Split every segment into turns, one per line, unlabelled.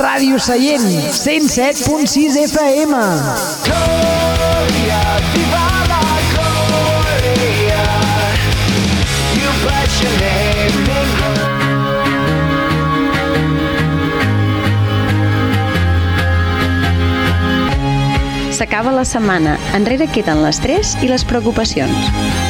Ràdio Seient, 107.6 FM.
La. You
S'acaba la setmana, enrere queden l'estrès i les preocupacions.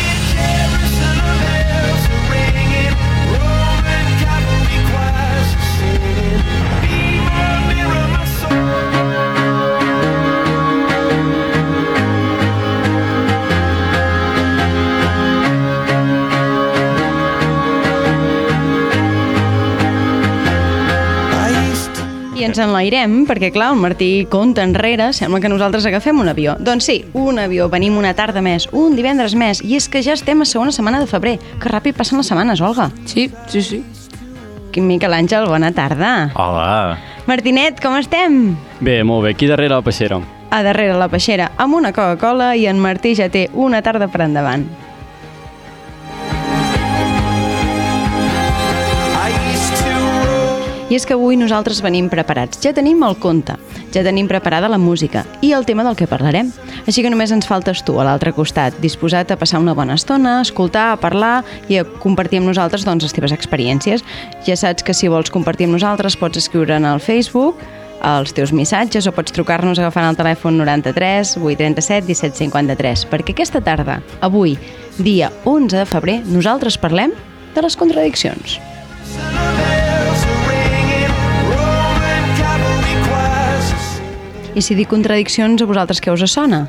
Ens enlairem, perquè clar, el Martí compta enrere, sembla que nosaltres agafem un avió. Doncs sí, un avió, venim una tarda més, un divendres més, i és que ja estem a segona setmana de febrer. Que ràpid passen les setmanes, Olga.
Sí, sí, sí.
Quin Miquel Àngel, bona tarda.
Hola.
Martinet, com estem?
Bé, molt bé. Aquí darrere la peixera.
A darrere la peixera, amb una Coca-Cola i en Martí ja té una tarda per endavant.
I
és que avui nosaltres venim preparats. Ja tenim el conte, ja tenim preparada la música i el tema del que parlarem. Així que només ens faltes tu a l'altre costat, disposat a passar una bona estona, a escoltar, a parlar i a compartir amb nosaltres doncs, les teves experiències. Ja saps que si vols compartir amb nosaltres pots escriure en el Facebook els teus missatges o pots trucar-nos agafant el telèfon 93 837 1753 perquè aquesta tarda, avui, dia 11 de febrer, nosaltres parlem de les contradiccions.
bells
I si dic contradiccions, a vosaltres què us sona?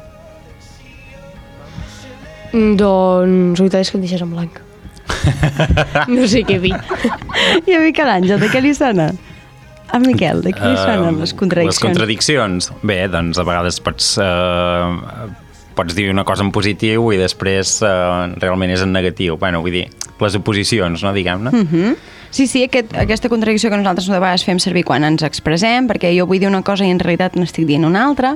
Mm, Doncs, veritat és que em deixes en blanc. no sé què dir.
I a Miquel Àngel, de què li sona? A Miquel, de què li sonen les contradiccions?
Les contradiccions. Bé, doncs a vegades pots, eh, pots dir una cosa en positiu i després eh, realment és en negatiu. Bueno, vull dir, les oposicions, no, diguem-ne. Mm.
Mhm. Sí, sí, aquest, aquesta contradicció que nosaltres de vegades fem servir quan ens expressem, perquè jo vull dir una cosa i en realitat n'estic dient una altra,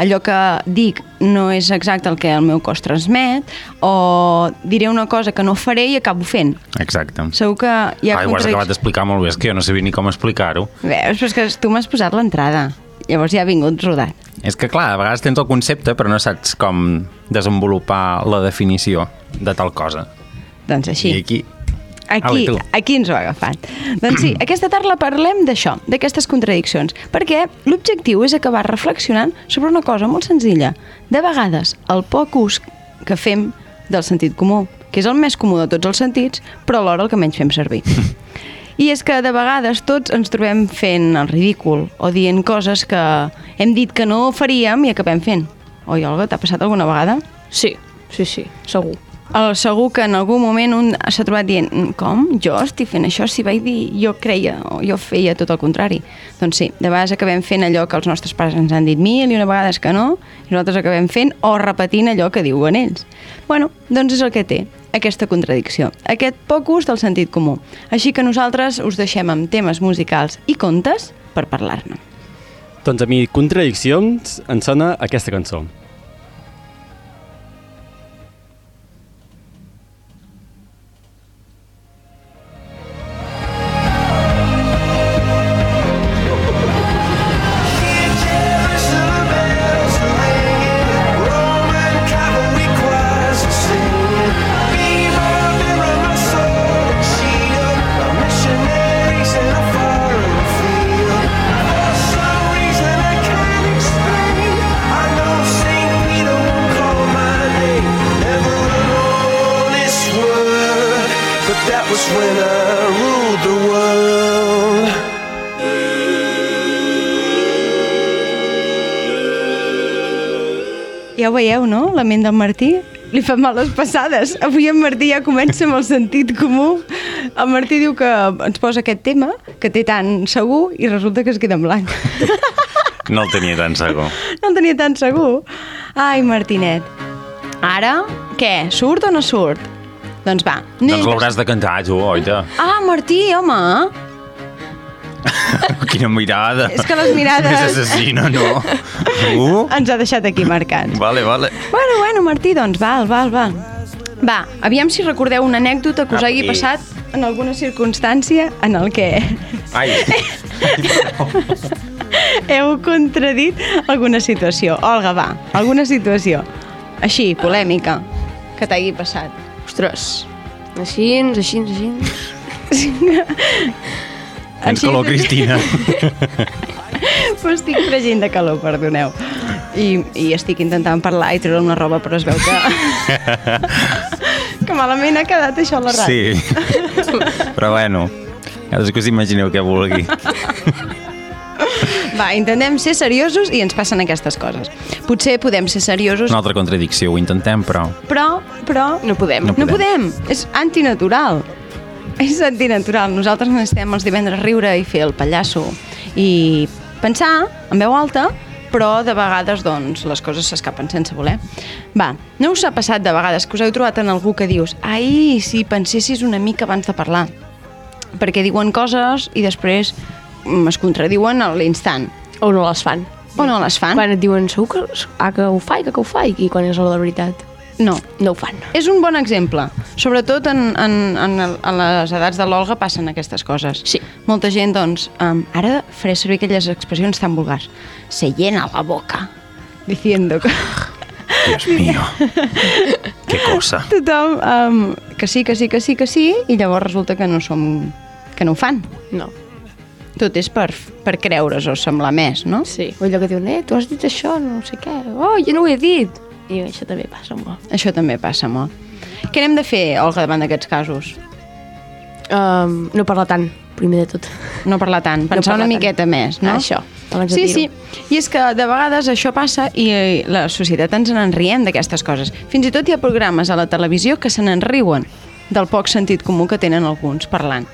allò que dic no és exacte el que el meu cos transmet, o diré una cosa que no faré i acabo fent.
Exacte.
Segur que hi ha
Ai, ho has acabat d'explicar molt bé, és que jo no sabia ni com explicar-ho.
Veus, però és que tu m'has posat l'entrada. Llavors ja ha vingut rodat.
És que, clar, a vegades tens el concepte, però no saps com desenvolupar la definició de tal cosa.
Doncs així.
I aquí...
Aquí, aquí ens ho ha agafat. doncs sí, aquesta tarda parlem d'això, d'aquestes contradiccions, perquè l'objectiu és acabar reflexionant sobre una cosa molt senzilla. De vegades, el poc ús que fem del sentit comú, que és el més comú de tots els sentits, però alhora el que menys fem servir. I és que de vegades tots ens trobem fent el ridícul o dient coses que hem dit que no faríem i acabem fent. Oi, Olga, t'ha passat alguna vegada?
Sí, sí, sí, segur.
El, segur que en algun moment un s'ha trobat dient "Mm, com? Jo estic fent això? Si vaig dir jo creia o jo feia tot el contrari. Doncs sí, de vegades acabem fent allò que els nostres pares ens han dit mil i una vegades que no, i nosaltres acabem fent o repetint allò que diuen ells. Bueno, doncs és el que té, aquesta contradicció, aquest poc ús del sentit comú. Així que nosaltres us deixem amb temes musicals i contes per parlar-ne.
Doncs a mi, contradiccions, em sona aquesta cançó.
Veieu, no? La ment del Martí li fa males passades. Avui en Martí ja comença amb el sentit comú. El Martí diu que ens posa aquest tema, que té tan segur, i resulta que es queda en blanc.
No el tenia tan segur.
No el tenia tan segur. Ai, Martinet. Ara, què? Surt o no surt? Doncs va.
Doncs l'hauràs de cantar, tu, oita.
Ah, Martí, home.
Quina mirada.
És que les mirades-
És assassina, no? Uh,
Ens ha deixat aquí marcats.
vale, vale.
Bueno, bueno, Martí, doncs val, val, val. Va, aviam si recordeu una anècdota que us
Ah,
hagi passat en alguna circumstància en el que
Ai,
heu contradit alguna situació. Olga, va, alguna situació. Així, polèmica, que t'hagi passat.
Ostres. Així, així, així.
Tens calor, Cristina.
M'estic fregint de calor, perdoneu. I, I estic intentant parlar i treure una roba, però es veu que... que malament ha quedat això a la ràdio.
Sí. Però bueno, cadascú s'imagineu què vulgui.
Va, intentem ser seriosos i ens passen aquestes coses. Potser podem ser seriosos,
Una altra contradicció, ho intentem, però...
però, però...
No podem.
No
No podem, és antinatural. És antinatural. Nosaltres necessitem els divendres riure i fer el pallasso i pensar en veu alta, però de vegades doncs, les coses s'escapen sense voler. Va, no us ha passat de vegades que us heu trobat en algú que dius ai, si pensessis una mica abans de parlar perquè diuen coses i després mm, es contradiuen a l'instant
O no les fan.
o no les fan?
Quan et diuen, segur que, ah, que ho faig, que ho faig, i quan és la veritat,
No.
no ho fan.
És un bon exemple. Sobretot en, en, en, el- en les edats de l'Olga passen aquestes coses.
Sí.
Molta gent, doncs, um, ara faré servir aquelles expressions tan vulgars. Se llena la boca diciendo que
Dios mío. Qué cosa.
tothom um, que sí, que sí, que sí, que sí, i llavors resulta que no som que no ho fan.
No.
Tot és per, per creure's o semblar més, no?
Sí. O allò que diuen, eh, tu has dit això, no sé què. Oh, jo no ho he dit. I això també passa molt.
Això també passa molt. Què n'hem de fer, Olga, davant d'aquests casos?
Um, no parlar tant, primer de tot.
No parlar tant, pensar
parlar
una
tant.
miqueta més, no?
Això, abans de
sí, sí. I és que de vegades això passa i eh, la societat ens n'enriem d'aquestes coses. Fins i tot hi ha programes a la televisió que se n'enriuen del poc sentit comú que tenen alguns parlant.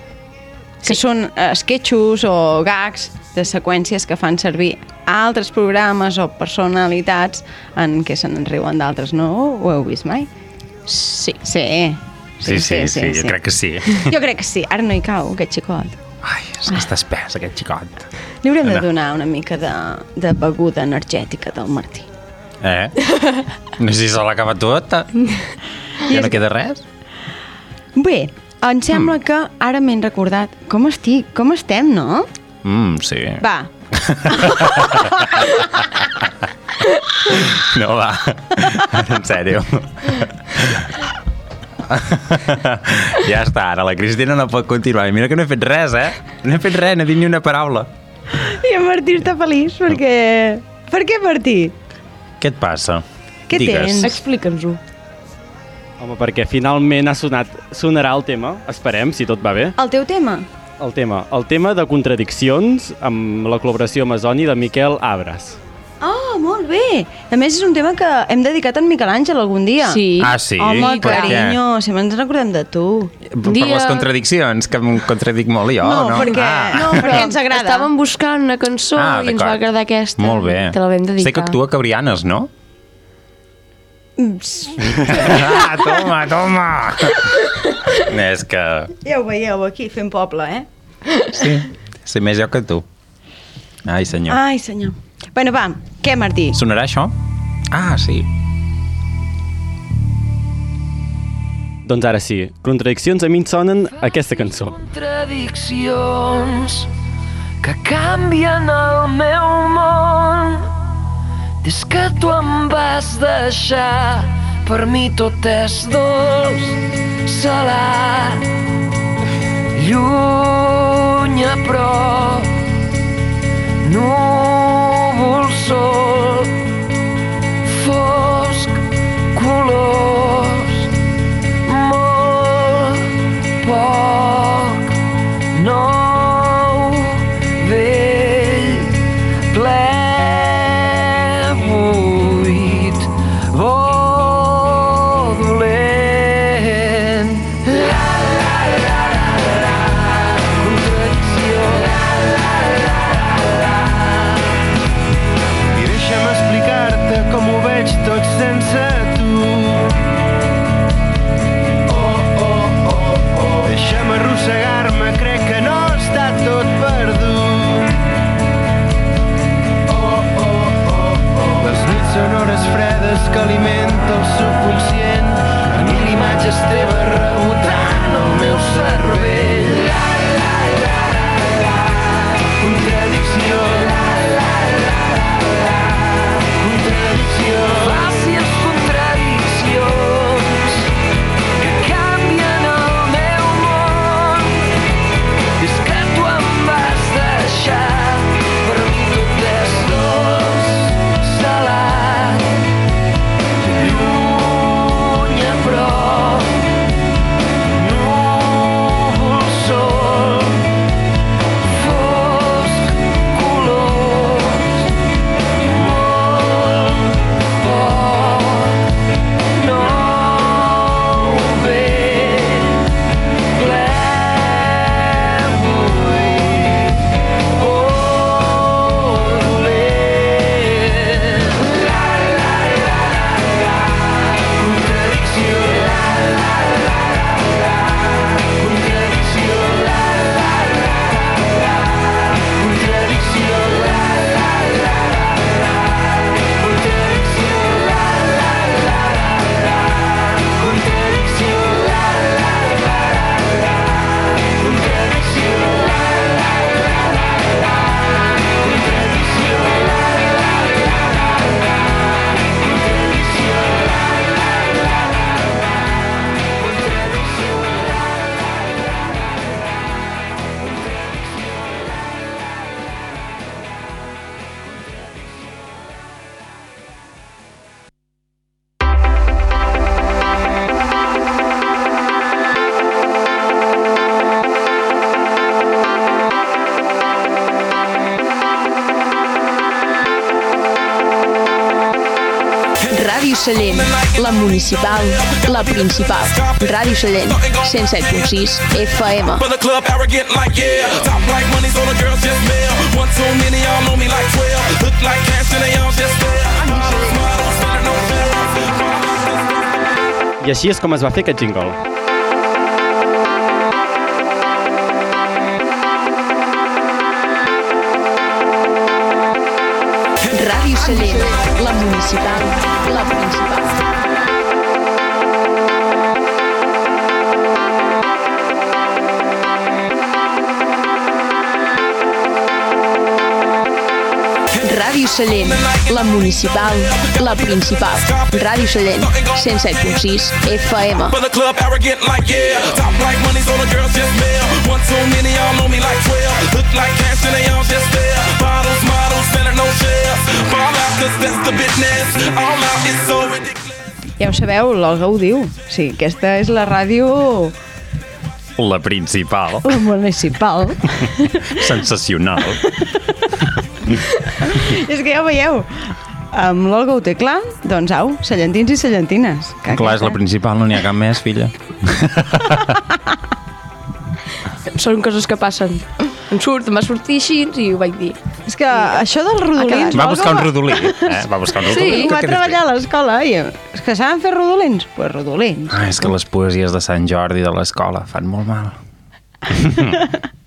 Que són eh, sketchos o gags de seqüències que fan servir altres programes o personalitats en què se n'enriuen d'altres. No ho heu vist mai?
Sí.
Sí.
Sí, sí, sí, jo crec que sí.
Jo crec que sí. Ara no hi cau, aquest xicot.
Ai, és que està espès, aquest xicot.
Li haurem de donar una mica de, de beguda energètica del Martí.
Eh? No sé si se l'ha acabat tota. Ja no queda res?
Bé, em sembla que ara m'he recordat com estic, com estem, no?
Mm, sí.
Va,
No, va. En sèrio. ja està, ara la Cristina no pot continuar. I mira que no he fet res, eh? No he fet res, no he dit ni una paraula.
i en Martí està feliç perquè... Per què Martí?
Què et passa?
Què tens?
Explica'ns-ho.
Home, perquè finalment ha sonat, sonarà el tema, esperem, si tot va bé.
El teu tema?
El tema, el tema de contradiccions amb la col·laboració Amazoni de Miquel Abres.
Oh, molt bé! A més, és un tema que hem dedicat a en Miquel Àngel algun dia.
Sí.
Ah, sí?
Home, carinyo, sempre ens recordem de tu.
Per
Dia-
les contradiccions, que em contradic molt jo,
No,
no?
perquè-
Ah.
no, perquè ens agrada.
Estàvem buscant una cançó
Ah,
i ens va agradar aquesta.
Molt bé.
Te la vam dedicar.
Sé que actua Cabrianes, no? Ah, toma, toma! És que...
Ja ho veieu aquí, fent poble, eh?
Sí, sé més jo que tu. Ai, senyor.
Ai, senyor. Bueno, va, què, Martí?
Sonarà això? Ah, sí.
Doncs ara sí, contradiccions a mi em sonen aquesta cançó.
contradiccions que canvien el meu món. Des que tu em vas deixar, per mi tot és dolç, salat, lluny a prop, núvol, sol,
all just there. Models, models, better no fair.
I així és com es va fer aquest jingle.
Ràdio Sallent, la municipal, la principal.
Out, cause that's the business. All out is so ridiculous.
Ja ho sabeu, l'Olga ho diu. Sí, aquesta és la ràdio
La principal.
municipal.
Sensacional.
és que ja ho veieu. Amb l'Olga ho té clar, doncs au, cellentins i cellentines. Que
Clar, és la principal, no n'hi ha cap més, filla.
Són coses que passen. Em surt, em va sortir així i ho vaig dir.
És que això dels rodolins...
Va buscar un rodolí, eh? Va buscar un rodolí.
Sí, va treballar a l'escola i és que saben fer rodolins? Doncs pues rodolins.
Ah, és que les poesies de Sant Jordi de l'escola fan molt mal.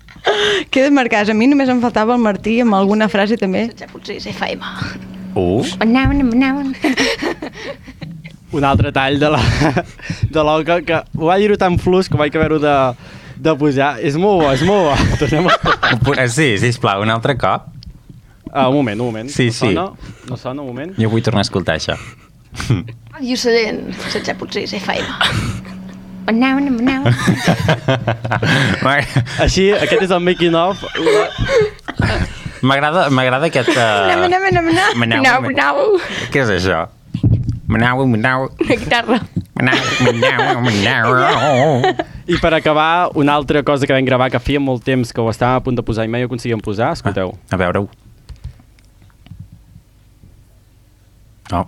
Queden marcades. A mi només em faltava el Martí amb alguna frase també.
Potser és FM.
Uh,
Anaven, anaven.
Un altre tall de la de l'Olga, que ho va dir-ho tan flus que vaig haver-ho de, de pujar. És molt bo, és molt bo. Tornem a...
sí, sisplau, un altre cop.
Ah, un moment, un moment.
Sí,
no
sí.
Sona? No sona, un moment.
Jo vull tornar a escoltar això.
Ràdio Sallent, 107.6 FM. Anaven, anaven.
M'agrada-
Així, aquest és el making of.
M'agrada m'agrada aquest... Uh... Manau,
Anau,
manau.
anau.
Què és això? Manau, manau,
Una guitarra.
manau, manau, manau.
I per acabar, una altra cosa que vam gravar que feia molt temps que ho estàvem a punt de posar i mai ho aconseguíem posar, escolteu.
A veure-ho. Oh.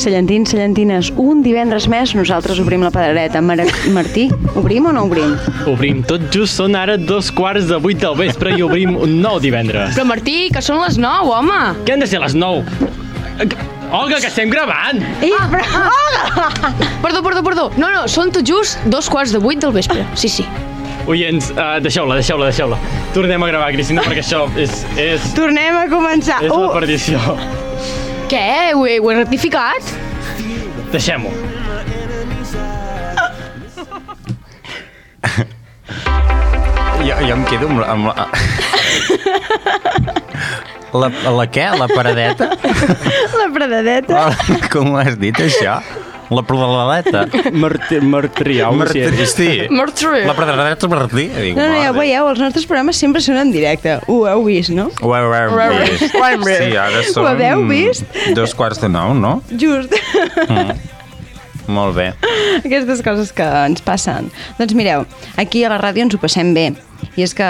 Cellentins, cellentines, un divendres més nosaltres obrim la pedrereta. Mar Martí, obrim o no obrim?
Obrim tot just, són ara dos quarts de vuit del vespre i obrim un nou divendres.
Però Martí, que són les 9, home.
Què han de ser les nou? Olga, que estem gravant!
Ei, però...
Perdó, perdó, perdó. No, no, són tot just dos quarts de vuit del vespre. Sí, sí.
Oients, uh, deixeu-la, deixeu-la, deixeu-la. Tornem a gravar, Cristina, perquè això és, és,
Tornem a començar.
és la
Uh,
perdició.
Què? Ho he, ho he rectificat?
Deixem-ho.
Jo, jo em quedo amb, la- amb la... La, la què? La paradeta?
la predadeta.
Oh, com ho has dit, això? La paradeta?
Martí, Martriau,
sí.
Martí.
La paradeta Martí. Dic,
No, no, ja ho veieu, els nostres programes sempre són en directe. Ho heu vist, no?
Ho heu, ho heu
Ho heu
vist.
ho hem vist.
Sí, ara són...
Ho haveu vist?
Dos quarts de nou, no?
Just.
Molt bé.
Aquestes coses que ens passen. Doncs mireu, aquí a la ràdio ens ho passem bé. I és que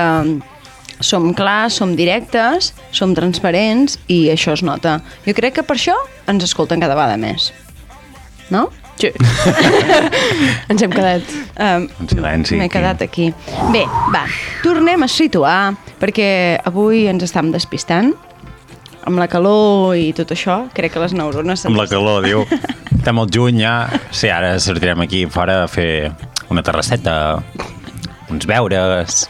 som clars, som directes, som transparents i això es nota. Jo crec que per això ens escolten cada vegada més. No?
Sí. Ens hem quedat.
Um,
En silenci,
M'he quedat aquí. Bé, va, tornem a situar, perquè avui ens estem despistant amb la calor i tot això, crec que les neurones...
Amb la calor, diu. Estem al juny ja. Sí, ara sortirem aquí fora a fer una terrasseta, uns beures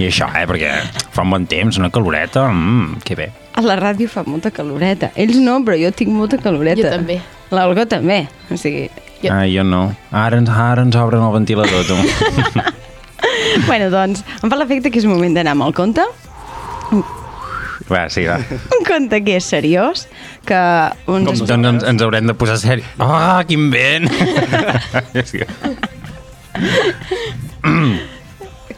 i això, eh? Perquè fa un bon temps, una caloreta, mmm, que bé.
A la ràdio fa molta caloreta. Ells no, però jo tinc molta caloreta.
Jo també.
L'Olga també. O sigui,
Jo-
Ah, jo no. Ara ens, ara ens obren el ventilador, tu.
bueno, doncs, em fa l'efecte que és moment d'anar amb el conte.
va, sí, va.
Un conte que és seriós, que uns...
Com, doncs ens, ens haurem de posar seri. Ah, quin vent!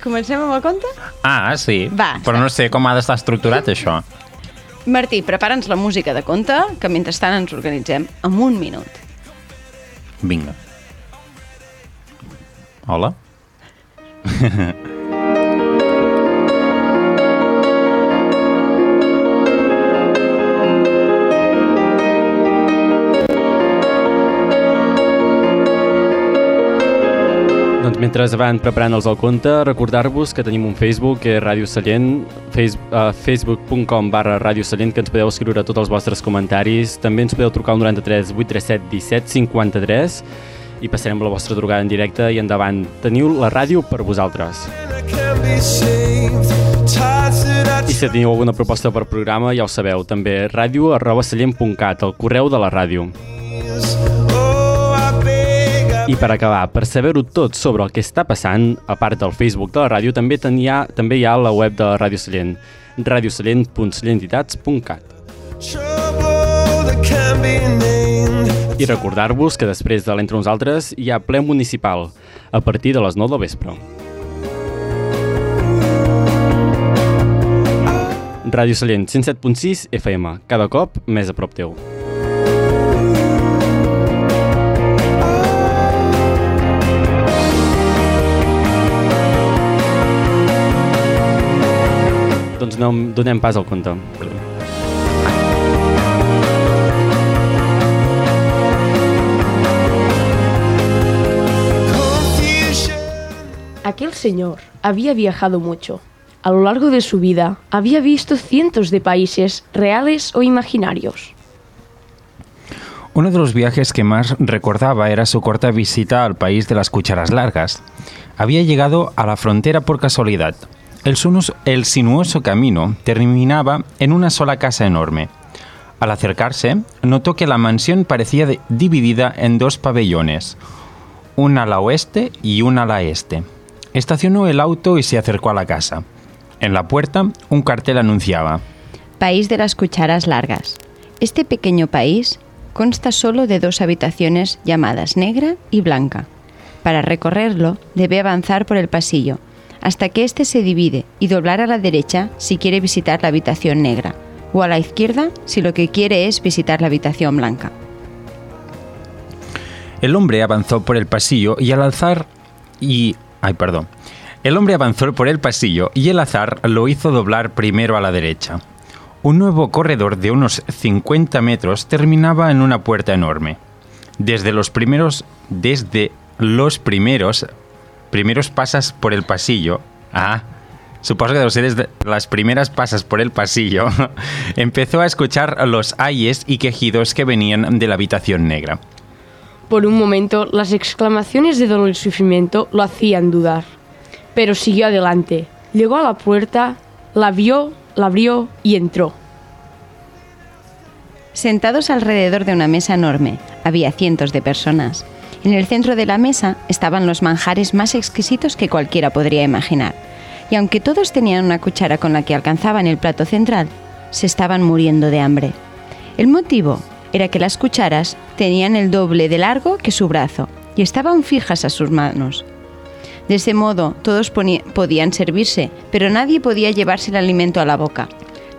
Comencem amb el conte?
ah, sí.
Va.
Però no sé com ha d'estar estructurat, això.
Martí, prepara'ns la música de conte, que mentrestant ens organitzem en un minut.
Vinga.
Hola.
mentre van preparant-los al compte, recordar-vos que tenim un Facebook, que és Ràdio Sallent, uh, facebook.com barra Ràdio Sallent, que ens podeu escriure tots els vostres comentaris. També ens podeu trucar al 93 837 17 53 i passarem la vostra trucada en directe i endavant. Teniu la ràdio per vosaltres.
I
si teniu alguna proposta per programa, ja ho sabeu, també ràdio arroba sallent.cat, el correu de la ràdio.
I
per acabar, per saber-ho tot sobre el que està passant, a part del Facebook de la ràdio, també, tenia, també hi ha la web de la Ràdio Sallent, radiosallent.sallentitats.cat. I recordar-vos que després de l'Entre Nosaltres hi ha ple municipal, a partir de les 9 del vespre. Ràdio Sallent 107.6 FM, cada cop més a prop teu. Doncs no, donem pas al compte.
Confusion.
Aquel señor había viajado mucho. A lo largo de su vida había visto cientos de países reales o imaginarios.
Uno de los viajes que más recordaba era su corta visita al país de las cucharas largas. Había llegado a la frontera por casualidad. El, sinuoso camino terminaba en una sola casa enorme. Al acercarse, notó que la mansión parecía dividida en dos pabellones, un ala oeste y un ala este. Estacionó el auto y se acercó a la casa. En la puerta, un cartel anunciaba
País de las cucharas largas. Este pequeño país consta solo de dos habitaciones llamadas negra y blanca. Para recorrerlo debe avanzar por el pasillo hasta que éste se divide y doblar a la derecha si quiere visitar la habitación negra o a la izquierda si lo que quiere es visitar la habitación blanca.
El hombre avanzó por el pasillo y al alzar y ay, perdón. El hombre avanzó por el pasillo y el azar lo hizo doblar primero a la derecha. Un nuevo corredor de unos 50 metros terminaba en una puerta enorme. Desde los primeros desde los primeros primeros pasas por el pasillo. Ah, supongo que desde las primeras pasas por el pasillo. empezó a escuchar los ayes y quejidos que venían de la habitación negra.
Por un momento, las exclamaciones de dolor y sufrimiento lo hacían dudar. Pero siguió adelante. Llegó a la puerta, la vio, la abrió y entró.
Sentados alrededor de una mesa enorme, había cientos de personas. En el centro de la mesa estaban los manjares más exquisitos que cualquiera podría imaginar. Y aunque todos tenían una cuchara con la que alcanzaban el plato central, se estaban muriendo de hambre. El motivo era que las cucharas tenían el doble de largo que su brazo y estaban fijas a sus manos. De ese modo, todos podían servirse, pero nadie podía llevarse el alimento a la boca.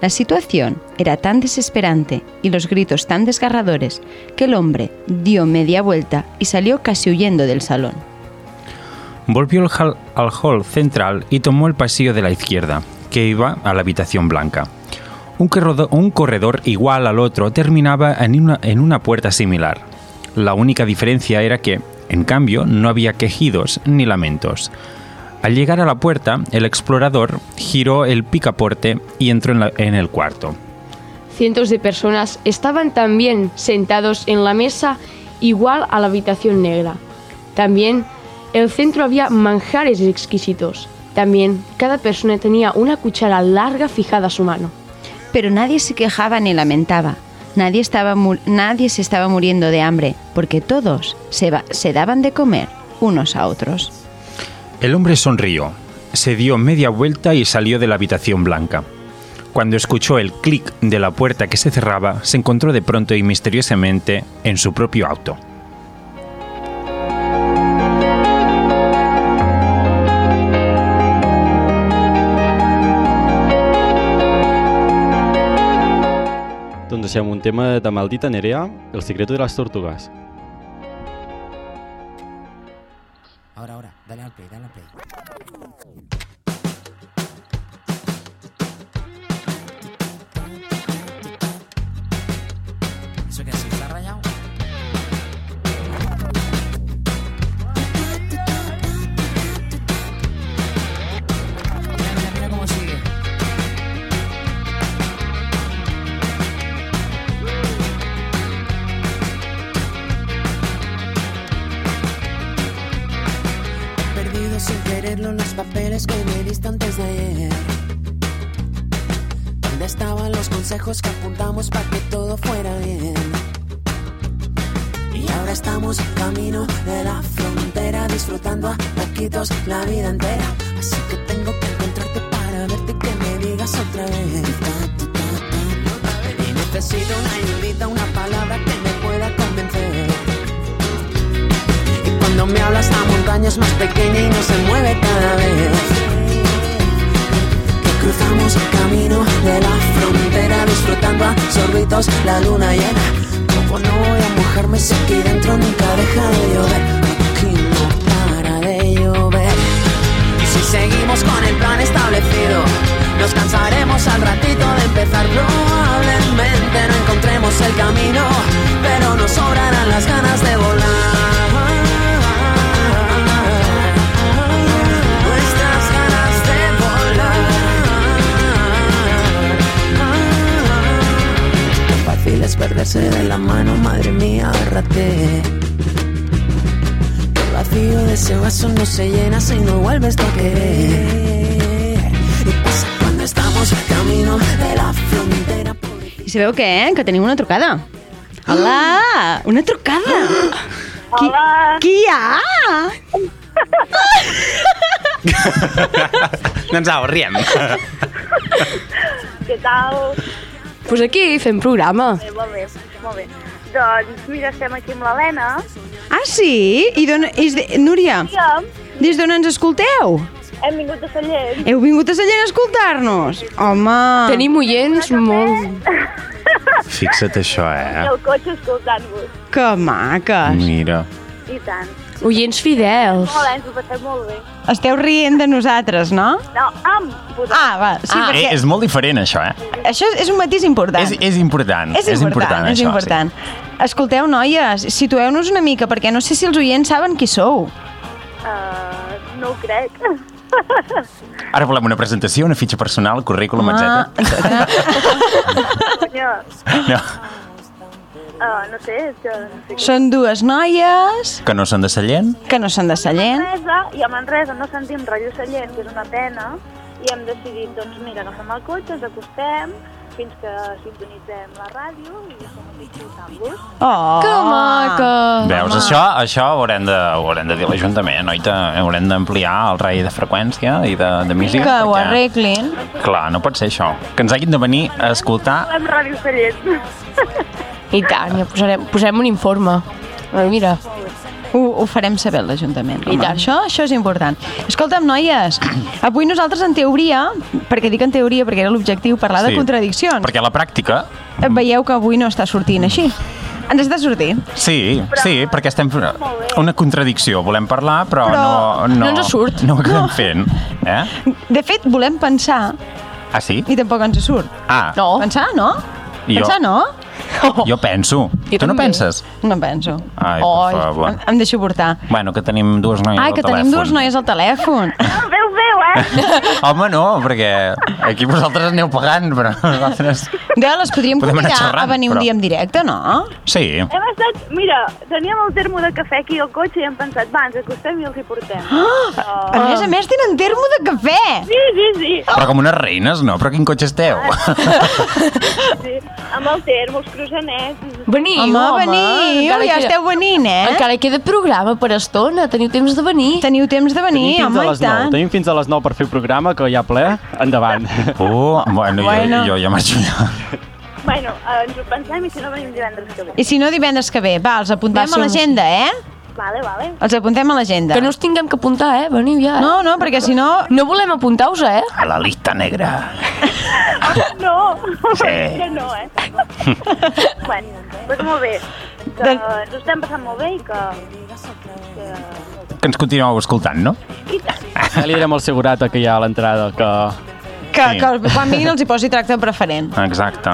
La situación era tan desesperante y los gritos tan desgarradores que el hombre dio media vuelta y salió casi huyendo del salón.
Volvió al hall, al hall central y tomó el pasillo de la izquierda, que iba a la habitación blanca. Un corredor, un corredor igual al otro terminaba en una puerta similar. La única diferencia era que, en cambio, no había quejidos ni lamentos. Al llegar a la puerta, el explorador giró el picaporte y entró en, la- en el cuarto.
Cientos de personas estaban también sentados en la mesa igual a la habitación negra. También en el centro había manjares exquisitos. También cada persona tenía una cuchara larga fijada a su mano.
Pero nadie se quejaba ni lamentaba. Nadie, estaba nadie se estaba muriendo de hambre, porque todos se daban de comer unos a otros.
El hombre sonrió, se dio media vuelta y salió de la habitación blanca. Cuando escuchó el clic de la puerta que se cerraba, se encontró de pronto y misteriosamente en su propio auto.
Doncs deixem un tema de Maldita Nerea, El secreto de las tortugas.
Ahora, ahora, dale al play, dale al play. La vida entera. Así que tengo que encontrarte para verte y que me digas otra vez. Y necesito una ayudita, una palabra que me pueda convencer. Y cuando me hablas la montaña es más pequeña y no se mueve cada vez. Que cruzamos el camino de la frontera disfrutando a sorbitos la luna llena. Como no voy a mojarme si aquí dentro nunca deja de llover. Con el plan establecido, nos cansaremos al ratito de empezar. Probablemente no encontremos el camino, pero nos sobrarán las ganas de volar. Nuestras ganas de volar. Fácil es perderse de la mano, madre mía, agárrate. Vacío de ese vaso no se llena si no vuelves a querer. Y pasa cuando estamos camino de la frontera.
I sabeu què, eh? Que tenim una trucada. Hola! Una trucada! Qui,
Hola.
qui hi ha?
doncs au, riem.
Què tal?
Pues aquí fem programa.
Bé, molt bé, molt bé. Doncs mira, estem aquí amb l'Helena.
Sí? I d'on... És de... Núria, des d'on ens escolteu?
hem vingut a Sallent.
Heu vingut a Sallent a escoltar-nos? Home!
Tenim oients molt...
Fixa't això,
I
eh?
el cotxe escoltant-vos.
Que maques!
Mira.
I tant.
Oients fidels.
Molt bé, ens ho passem molt bé.
Esteu rient de nosaltres, no?
No, amb vosaltres.
Ah, va, sí,
Ah,
perquè
Eh, és molt diferent, això, eh?
això és un matís important.
És, és important.
És important, és
això,
important. Escolteu, noies, situeu-nos una mica, perquè no sé si els oients saben qui sou.
Uh, no ho crec.
Sí. Ara volem una presentació, una fitxa personal, currículum,
Ah,
etc. No,
uh, no sé, és que... No sé.
Són dues noies
que no són de Sallent?
que no són de Sallent.
Manresa, i a Manresa no sentim Ràdio Sallent, que és una pena, i hem decidit, doncs mira, agafem el cotxe, ens acostem, fins que sintonitzem la ràdio i som aquí escoltant-vos.
Oh,
Que maca!
Veus, això, això ho haurem de, ho haurem de dir a l'Ajuntament, oi? Haurem d'ampliar el rei de freqüència i de, de música.
Que ho
perquè,
arreglin.
Clar, no pot ser això. Que ens hagin de venir a escoltar...
Volem Ràdio Sallent.
I tant, ja posarem, posem un informe. Bueno, mira,
Ho, ho farem saber a l'Ajuntament.
I tant.
Això, això és important. Escolta'm, noies, avui nosaltres en teoria, perquè dic en teoria perquè era l'objectiu, parlar de
Sí.
contradiccions.
Perquè a la pràctica...
Veieu que avui no està sortint així. Ens està sortint.
Sí, sí, perquè estem una contradicció. Volem parlar, però,
Però
no, no,
no ens surt.
No ho acabem
No.
fent. Eh?
De fet, volem pensar
Ah, sí?
i tampoc ens surt.
Ah,
no.
Pensar, no?
Jo-
Pensar, no?
Jo penso.
Jo
tu no penses?
No penso.
Ai, per
Oi,
favor.
em- Em deixo portar.
Bueno, que tenim dues noies
Ai,
al
que
telèfon.
tenim dues noies al telèfon.
Ah, veu, veu, eh?
Home, no, perquè aquí vosaltres aneu pagant, però nosaltres...
Ja les podríem
Podem
convidar a venir un
però-
dia en directe, no?
Sí,
Hem estat, mira, teníem el termo de cafè aquí al cotxe i hem pensat, va, ens acostem i els hi portem.
A més a més, tenen termo de cafè.
Sí, sí, sí.
però com unes reines, no? Però quin cotxe esteu?
sí. Amb el termo, els croissanets.
veniu,
Home,
home.
veniu,
encara
ja
queda-
esteu venint, eh?
Encara queda programa per estona, teniu temps de venir.
Teniu temps de venir,
Tenim
home,
a
i
les 9.
tant.
Tenim fins a les 9 per fer programa, que hi ha ple. Endavant.
Uh, bueno,
Bueno.
jo, jo ja marxo ja.
Bueno, eh, ens ho pensem i si no venim divendres que ve.
I si no, divendres que ve. Va, els apuntem
Va,
a l'agenda, eh?
Vale, vale.
Els apuntem a l'agenda.
Que no us tinguem que apuntar, eh? Veniu ja. eh?
No, no, perquè si no...
No volem apuntar-vos, eh?
A la lista negra.
No,
Sí.
que no, eh? bueno, doncs molt bé. Que ens ho estem passant molt bé i que... que...
que ens continueu escoltant, no?
Ja li direm al segurata que hi ha a l'entrada que...
Que,
Sí.
que quan vinguin els hi posi tracte preferent.
Exacte.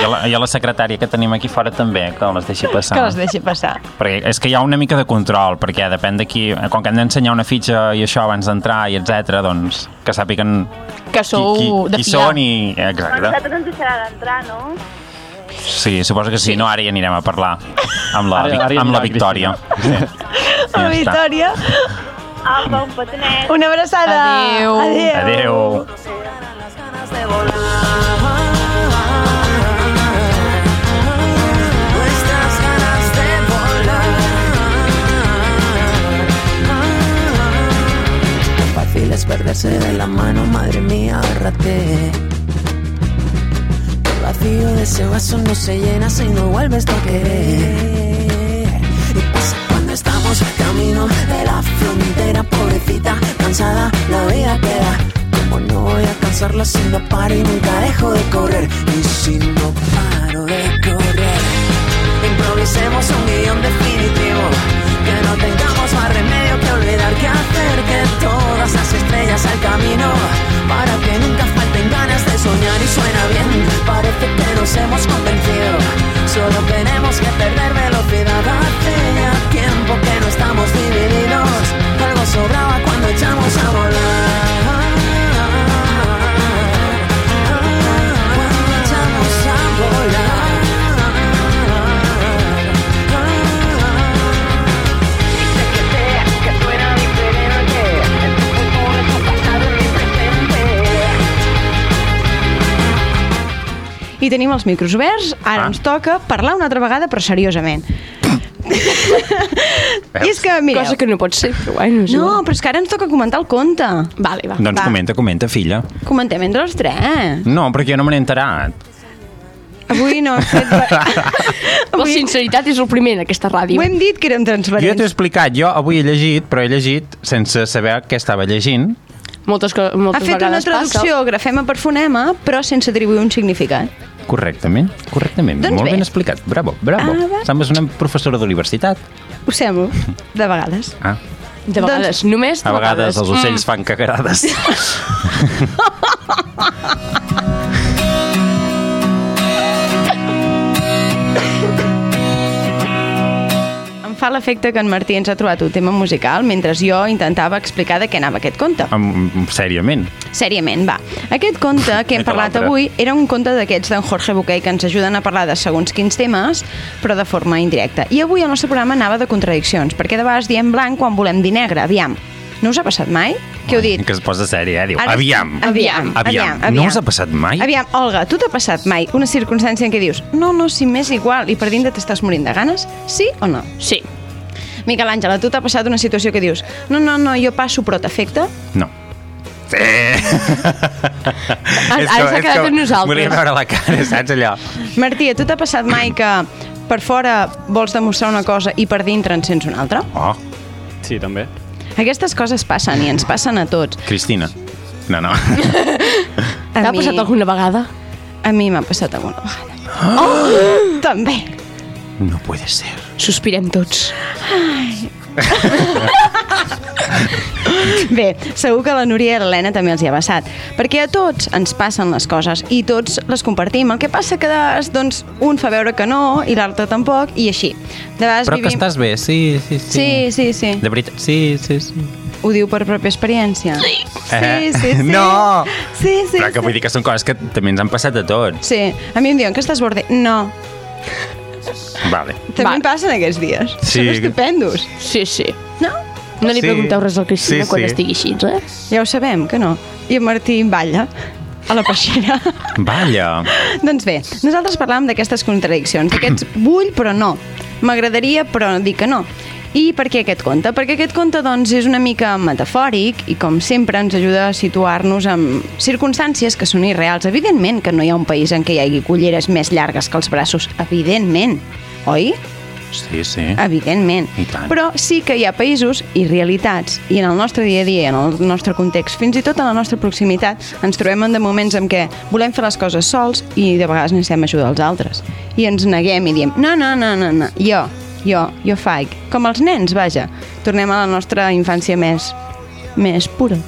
I a la, i a la secretària que tenim aquí fora també, que les deixi passar.
Que les deixi passar.
Perquè és que hi ha una mica de control, perquè depèn d'aquí... Com que hem d'ensenyar una fitxa i això abans d'entrar i etc, doncs que sàpiguen
Que sou
qui,
de
qui, qui són i...
A
Exacte.
nosaltres ens deixarà d'entrar, no?
Sí, suposo que sí. No, ara hi anirem a parlar amb la,
Ara- ara
amb la Victòria. Sí.
La. Victòria.
Apa, un petonet.
Una abraçada.
Adéu.
Adéu.
Adéu.
Perderse de la mano, madre mía, agárrate. El vacío de ese vaso no se llena si no vuelves a querer. Y pasa cuando estamos camino de la frontera, pobrecita, cansada, la vida queda. Como no voy a cansarla si no paro y nunca dejo de correr. Y si no paro de correr, improvisemos un guion definitivo. Que no tengamos más remedio que olvidar que hacer que todas las estrellas al camino. Para que nunca falten ganas de soñar y suena bien. Parece que nos hemos convencido. Solo tenemos que perder velocidad. Hace ya tiempo que no estamos divididos. Algo sobraba cuando echamos a volar.
I tenim els micros oberts. Ara
Ah.
ens toca parlar una altra vegada, però seriosament. I és que, mireu...
Cosa que no pot ser, però bueno, és
No,
igual.
però és que ara ens toca comentar el conte.
Vale, va.
Doncs
Va.
comenta, comenta, filla.
Comentem entre els tres.
No, perquè jo no me n'he enterat.
Avui no hem fet...
La
Avui...
sinceritat és el primer en aquesta ràdio.
Ho hem dit que érem
Jo ja t'ho he
transparents.
explicat, jo avui he llegit, però he llegit sense saber què estava llegint.
Moltes, co-
Ha
moltes
fet una
vegades
traducció grafema per fonema, però sense atribuir un significat.
Correctament, correctament.
Doncs
Molt
bé.
ben explicat. Bravo, bravo.
Ah, va.
Sembles una professora d'universitat.
Ho semblo, de vegades.
Ah,
Passa. De vegades, només de
a vegades els ocells
Mm.
fan cagarades.
fa l'efecte que en Martí ens ha trobat un tema musical mentre jo intentava explicar de què anava aquest conte.
Am- Sèriament.
Seriament, va. Aquest conte que hem parlat avui era un conte d'aquests d'en Jorge Bucay que ens ajuden a parlar de segons quins temes, però de forma indirecta. I avui el nostre programa anava de contradiccions, perquè de vegades diem blanc quan volem dir negre. Aviam, no us ha passat mai? Que heu dit?
Que es posa sèria, eh? Diu,
Ara-
aviam.
Aviam, aviam, aviam.
No us ha passat mai?
Aviam, Olga, tu t'ha passat mai una circumstància en què dius no, no, si m'és igual i per dintre t'estàs morint de ganes? Sí o no?
Sí.
Miquel Àngel, a tu t'ha passat una situació que dius no, no, no, jo passo però t'afecta?
No. Sí.
Ara s'ha quedat amb nosaltres.
Volia veure la cara, saps allò?
Martí, a tu t'ha passat mai que per fora vols demostrar una cosa i per dintre en sents una altra?
Oh,
Sí, també.
Aquestes coses passen i ens passen a tots.
Cristina. No, no.
A
T'ha
mi-
passat alguna vegada?
A mi m'ha passat alguna vegada. Oh! També.
No puede ser.
Sospirem tots.
Bé, segur que a la Núria i a l'Helena també els hi ha passat, perquè a tots ens passen les coses i tots les compartim. El que passa que de vegades, doncs, un fa veure que no i l'altre tampoc, i així. De vegades
Però que
vivim...
estàs bé, sí, sí, sí.
Sí, sí, sí.
De veritat, sí, sí, sí.
Ho diu per pròpia experiència. Sí, sí, sí.
Eh? No!
Sí, sí,
Però que
sí.
vull dir que són coses que també ens han passat a tots.
Sí, a mi em diuen que estàs borde. No,
Vale.
també
Va.
em passen aquests dies.
Sí.
Són estupendos.
Sí, sí.
No?
No li
Sí.
pregunteu res al Cristina
Sí,
quan
sí.
estigui així, eh?
Ja ho sabem, que no. I en Martí balla a la peixera.
Valla.
doncs bé, nosaltres parlàvem d'aquestes contradiccions, d'aquests vull però no. M'agradaria però dic que no. I per què aquest conte? Perquè aquest conte doncs, és una mica metafòric i com sempre ens ajuda a situar-nos en circumstàncies que són irreals. Evidentment que no hi ha un país en què hi hagi culleres més llargues que els braços. Evidentment. Oi?
Sí, sí.
Evidentment. Però sí que hi ha països i realitats, i en el nostre dia a dia, en el nostre context, fins i tot en la nostra proximitat, ens trobem en de moments en què volem fer les coses sols i de vegades necessitem ajuda dels altres. I ens neguem i diem, no, no, no, no, no, jo, jo, jo faig. Com els nens, vaja. Tornem a la nostra infància més, més pura,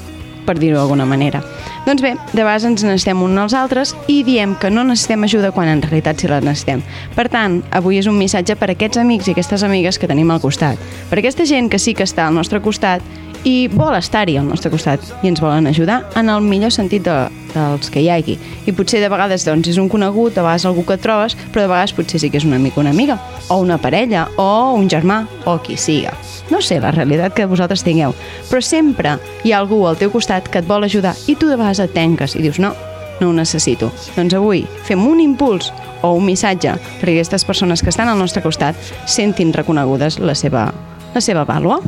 per dir-ho d'alguna manera. Doncs bé, de vegades ens necessitem uns als altres i diem que no necessitem ajuda quan en realitat sí la necessitem. Per tant, avui és un missatge per a aquests amics i aquestes amigues que tenim al costat. Per aquesta gent que sí que està al nostre costat i vol estar-hi al nostre costat i ens volen ajudar en el millor sentit de, dels que hi hagi. I potser de vegades doncs, és un conegut, a vegades algú que trobes, però de vegades potser sí que és un amic o una amiga, o una parella, o un germà, o qui siga. No sé la realitat que vosaltres tingueu, però sempre hi ha algú al teu costat que et vol ajudar i tu de vegades et tenques i dius no, no ho necessito. Doncs avui fem un impuls o un missatge perquè aquestes persones que estan al nostre costat sentin reconegudes la seva, la seva vàlua.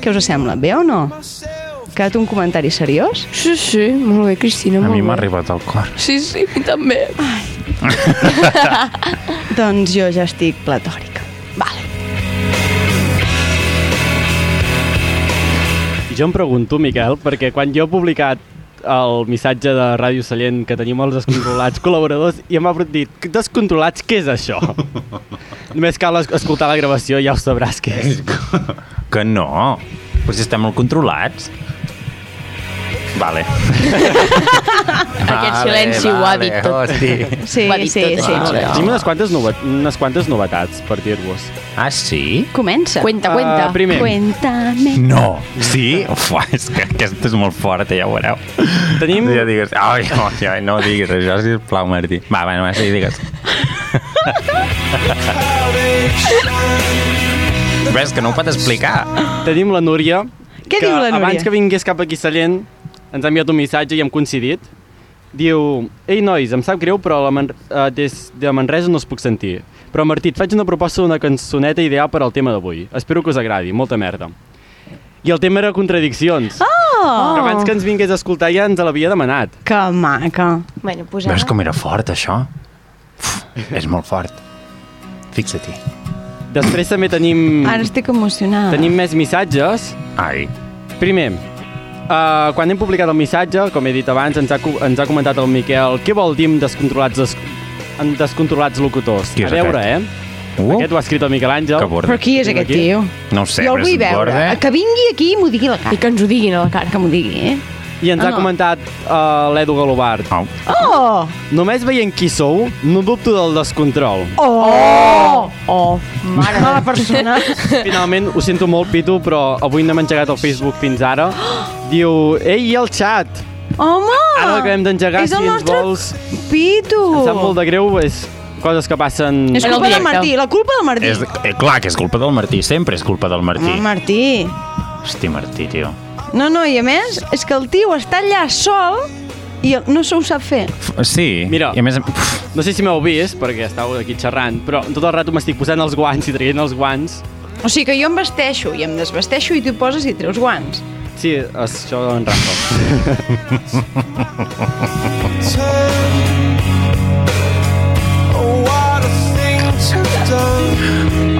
Què us sembla? Bé o no? Quedat un comentari seriós?
Sí, sí, molt bé, Cristina,
A
molt
mi
bé.
m'ha arribat al cor.
Sí, sí, a mi també.
Doncs jo ja estic platòrica. Vale.
Jo em pregunto, Miquel, perquè quan jo he publicat el missatge de Ràdio Sallent que tenim els descontrolats col·laboradors i m'ha dit, descontrolats, què és això? Només cal es- escoltar la gravació i ja ho sabràs què és.
Que no, però si estem molt controlats. Vale.
Aquest silenci ho ha dit tot.
Hosti.
Sí,
Ho ha dit
sí,
tot,
sí.
això.
Tenim unes quantes, novet unes quantes novetats per dir-vos.
Ah, sí?
Comença.
Cuenta, cuenta.
Uh, primer,
Cuéntame.
No. Sí? Uf, és que aquesta és molt forta, ja ho veureu.
tenim...
Ja digues, ai, no, ja, no diguis això, sisplau, Martí. Va, va, no, sí, digues. Ves, que no ho pot explicar.
Tenim la Núria,
Què
que
diu la Núria?
abans que vingués cap aquí a Sallent ens ha enviat un missatge i hem coincidit. Diu, ei nois, em sap greu, però la Man uh, des de Manresa no us puc sentir. Però Martí, et faig una proposta d'una cançoneta ideal per al tema d'avui. Espero que us agradi, molta merda. I el tema era contradiccions.
Oh!
Que abans que ens vingués a escoltar ja ens l'havia demanat.
Que maca.
Bueno, pues
Veus com era fort, això? Uf, és molt fort. Fixa-t'hi.
Després també tenim,
Ara estic emocionada.
tenim més missatges.
Ai,
Primer, uh, quan hem publicat el missatge, com he dit abans, ens ha, ens ha comentat el Miquel què vol dir amb descontrolats, des, amb descontrolats locutors.
Qui és
a veure,
aquest?
eh?
Uh,
Aquest ho ha escrit el Miquel Àngel.
Però qui és aquest
aquí.
tio?
No ho sé,
jo el vull
és
veure.
borda.
Que vingui aquí i m'ho digui a la
I
cara.
que ens ho diguin a la cara.
Que m'ho digui, eh?
I ens
Ah,
ha
no.
comentat uh, l'Edu Galobart.
Au.
Oh!
Només veient qui sou, no dubto del descontrol.
Oh!
Oh, mare.
Mala persona.
Finalment, ho sento molt, Pitu, però avui no hem engegat el Facebook fins ara. Diu, ei, i el xat?
Home!
Ara l'acabem d'engegar, si ens
nostre
vols...
Pitu!
Em sap molt de greu, és coses que passen...
És
En el
culpa del. Martí, la culpa del Martí.
És, eh, clar que és culpa del Martí, sempre és culpa del Martí.
Home, Martí.
Hosti, Martí, tio.
No, no, i a més, és que el tio està allà sol i no se ho sap fer.
Sí,
Mira.
i a més... Uf,
No sé si m'heu vist, perquè estàveu aquí xerrant, però tot el rato m'estic posant els guants i traient els guants.
O sigui que jo em vesteixo i em desvesteixo i tu poses i treus guants.
Sí,
os yo
en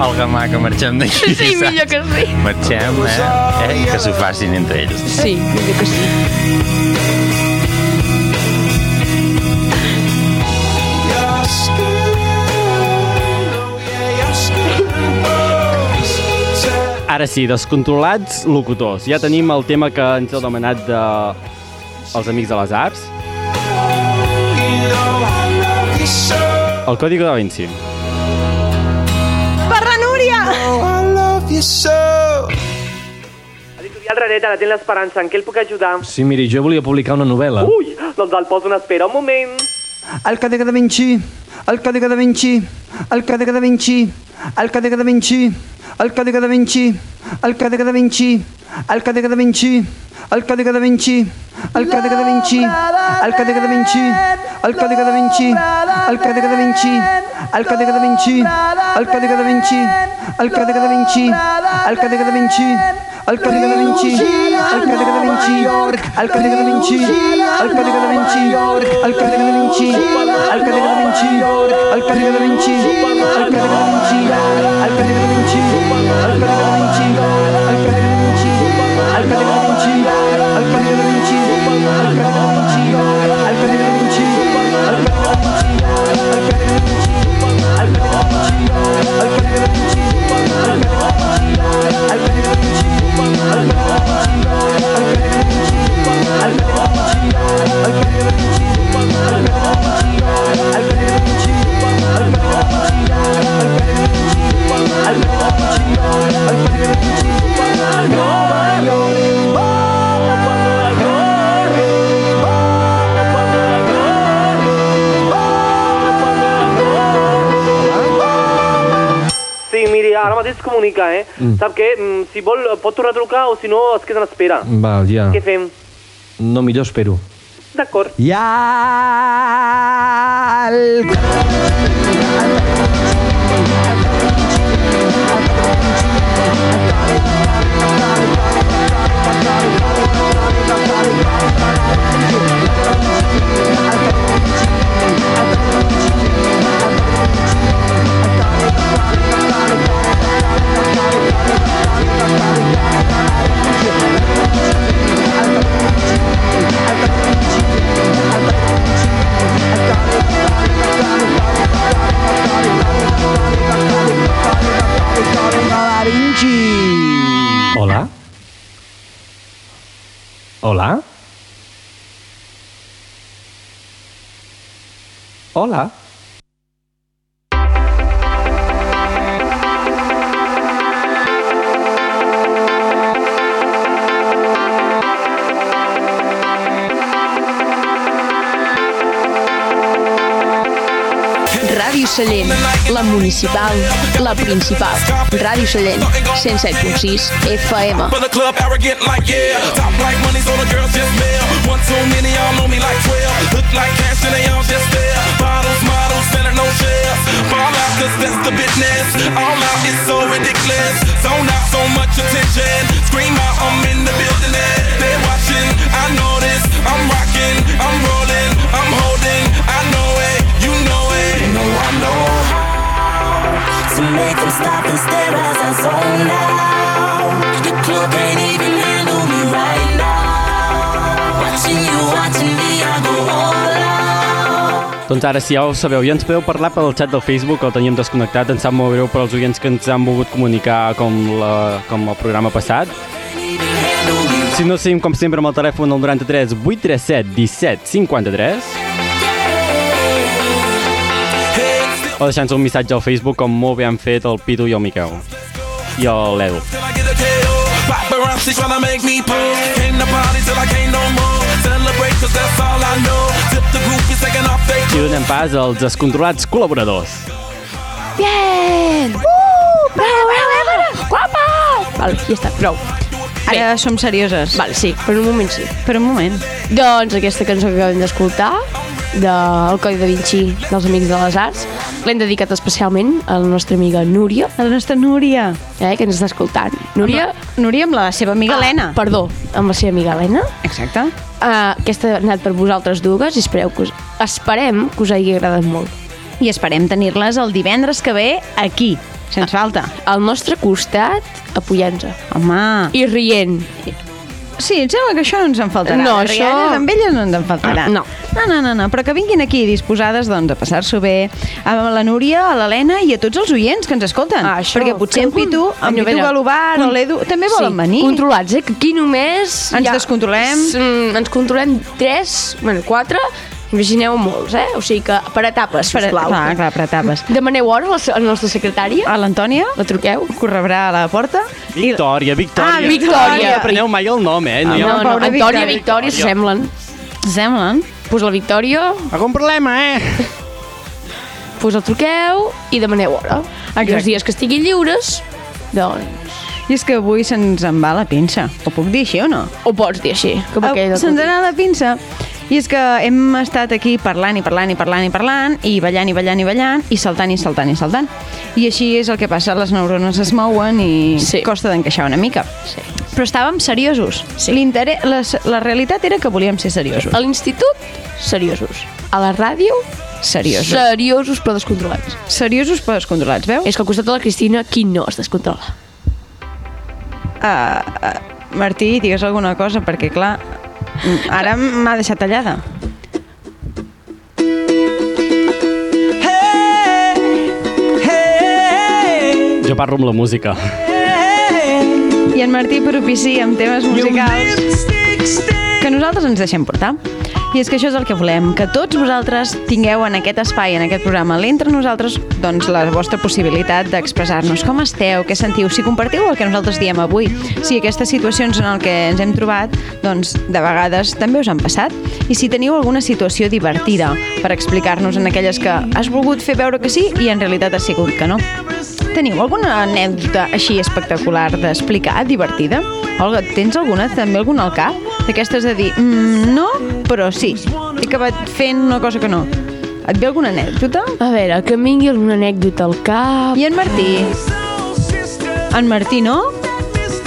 Olga maca, marxem d'aquí.
Sí, saps? millor que sí.
Marxem, eh? eh? Que s'ho facin entre ells.
Sí, millor que sí.
Ara sí, descontrolats locutors. Ja tenim el tema que ens heu demanat de els Amics de les Arts, el Código da Vinci.
Per la Núria!
Editorial Rareta, la gent l'Esperança, en què el puc ajudar?
Sí, miri, jo volia publicar una novel·la.
Ui, doncs el poso en espera un moment.
El Código da Vinci, el Código da Vinci, el Código da Vinci, el Código da Vinci, el Código da Vinci, el Código da Vinci, el Código da Vinci, el Código da Vinci, el Código da Vinci, el Código da Vinci, el Código da Vinci, el Código da Vinci, el Código da Vinci, el Código da Vinci, el Código da Vinci, el Código da Vinci, el Código da Vinci, el Código da Vinci, el Código da Vinci, el Código da Vinci, el Código da Vinci, el Código da Vinci, el Código da Vinci, el Código da Vinci, el Código da Vinci, el Código da Vinci,
mateix comunica, eh?
Mm.
Sap què? Mm, si vol, pot tornar a trucar o si no es queda en espera.
Val, ja.
Què fem?
No, millor espero.
D'acord.
Ja... El... Da Vinci.
Hola? Hola? Hola?
Ràdio Sallent, la municipal, la principal. Ràdio Sallent, 107.6 FM.
For the club, arrogant like yeah. Top like money, so the girls just mail. One too many, y'all know me like 12. Look like cash and they all just there. Bottles, models, center no shares. Fall out, cause that's the business. All out is so ridiculous. Zone out, so much attention. Scream out, I'm in the building. They're watching, I know this. I'm rocking, I'm rolling, I'm
Make them stop and as. The club can't even me right now. You.
Doncs ara, si ja ho sabeu, ja ens podeu parlar pel xat del Facebook, el teníem desconnectat, ens sap molt greu per als oients que ens han volgut comunicar com, la, com el programa passat. Si no, seguim com sempre amb el telèfon al 93 837 17 53 o deixant-nos un missatge al Facebook com molt bé han fet el Pitu i el Miquel i l'Edu.
Paparazzi tryna make me pose. Came to party till I can't no more. Celebrate cause that's all I know. Tip the groupies taking off their
I donem pas als descontrolats col·laboradors.
Bien! Uh! Bravo, bravo, bravo! Guapa! Val, ja està, prou.
Ara som serioses.
Val, sí, per un moment sí.
Per un moment.
Doncs aquesta cançó que acabem d'escoltar, del Codi da Vinci dels Amics de les Arts, l'hem dedicat especialment a la nostra amiga Núria.
A la nostra Núria.
Eh, que ens està escoltant. Núria...
Amb la, Núria amb la seva amiga
Ah,
Helena.
Perdó, amb la seva amiga Helena.
Exacte.
Uh, aquesta ha anat per vosaltres dues i espereu que us, esperem que us hagi agradat molt.
I esperem tenir-les el divendres que ve aquí, sense falta.
Al nostre costat, apoyant-nos.
Home.
I rient.
Sí, em sembla que això no ens en faltarà.
No, això-
rialles amb elles no ens en faltarà.
No.
No, no, no, no, però que vinguin aquí disposades doncs, a passar-s'ho bé a la Núria, a l'Helena i a tots els oients que ens escolten.
Ah, això,
Perquè potser en Pitu, en Pitu
mira,
Galobar l'Edu també volen
sí,
venir.
Controlats, eh? Que aquí només...
Ens descontrolem.
S- mm, Ens controlem tres, bueno, quatre, imagineu molts, eh? O sigui que per etapes,
Per,
sisplau.
clar, clar, per etapes.
Demaneu hora a la, a la nostra secretària,
A l'Antònia,
la truqueu.
que ho rebrà a la porta.
Victòria, Victòria.
Ah, Victòria.
No preneu mai el nom, eh? No, hi ha...
no, no,
pobra
Antònia
Victòria.
i Victòria s'assemblen.
Semblen?
Pues la Victòria,
Algun problema, eh?
pues el truqueu i demaneu hora. I
Exacte.
els dies que estiguin lliures, doncs...
I és que avui se'ns en va la pinça. Ho puc dir així o no?
Ho pots dir així, com del
Se'ns ha anat la pinça. I és que hem estat aquí parlant i parlant i parlant i parlant i ballant i ballant i ballant i saltant i saltant i saltant. I així és el que passa, les neurones es mouen i
Sí.
costa d'encaixar una mica.
Sí.
Però estàvem seriosos.
Sí.
La, la realitat era que volíem ser seriosos.
A l'institut, seriosos. A la ràdio,
Seriosos.
seriosos però descontrolats.
Seriosos però descontrolats, veus?
És que al costat de la Cristina, qui no es descontrola?
Uh, uh, Martí, digues alguna cosa, perquè clar, ara m'ha deixat tallada.
Jo parlo amb la música.
I en Martí propicia amb temes musicals que nosaltres ens deixem portar. I és que això és el que volem, que tots vosaltres tingueu en aquest espai, en aquest programa, l'entre nosaltres, doncs la vostra possibilitat d'expressar-nos com esteu, què sentiu, si compartiu el que nosaltres diem avui, si aquestes situacions en el que ens hem trobat, doncs de vegades també us han passat, i si teniu alguna situació divertida per explicar-nos en aquelles que has volgut fer veure que sí i en realitat ha sigut que no. Teniu alguna anècdota així espectacular d'explicar, divertida? Olga, tens alguna, també alguna al cap? D'aquestes de dir, mm, no, però sí. He acabat fent una cosa que no. Et ve alguna anècdota?
A veure, que em vingui alguna anècdota al cap...
I en Martí? En Martí no?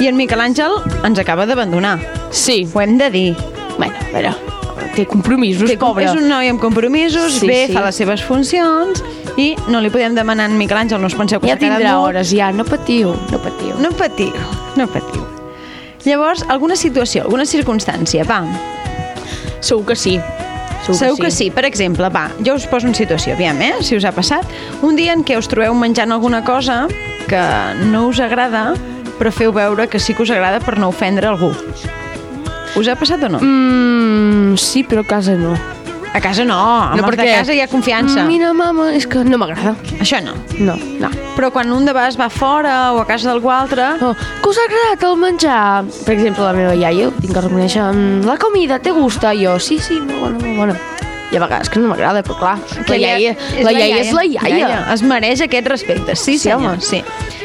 I en Miquel Àngel ens acaba d'abandonar.
Sí.
Ho hem de dir.
Bueno, a veure, té compromisos,
Té,
pobra.
és un noi amb compromisos,
Sí,
bé,
sí.
fa les seves funcions i no li podem demanar a en Miquel Àngel, no us penseu que
Ja tindrà
molt.
hores, ja, no patiu, no patiu.
No patiu, no patiu. Llavors, alguna situació, alguna circumstància, va.
Segur que sí. Segur,
Segur que sí. Per exemple, va, jo us poso en situació, aviam, eh, si us ha passat. Un dia en què us trobeu menjant alguna cosa que no us agrada, però feu veure que sí que us agrada per no ofendre algú. Us ha passat o no?
Mm, sí, però a casa no.
A casa no, amb
No,
els de
perquè-
casa hi ha confiança.
Mira, mama, és que no m'agrada.
Això no.
No, no.
Però quan un de vegades va fora o a casa d'algú altre...
Oh, que us ha agradat el menjar? Per exemple, la meva iaia, tinc que reconèixer, "Mm, la comida, te gusta? Jo, sí, sí, molt bona, molt bona. I a vegades que no m'agrada, però clar, la iaia, la iaia és la iaia.
Es mereix aquest respecte, sí,
Sí,
senyor.
home.
Sí.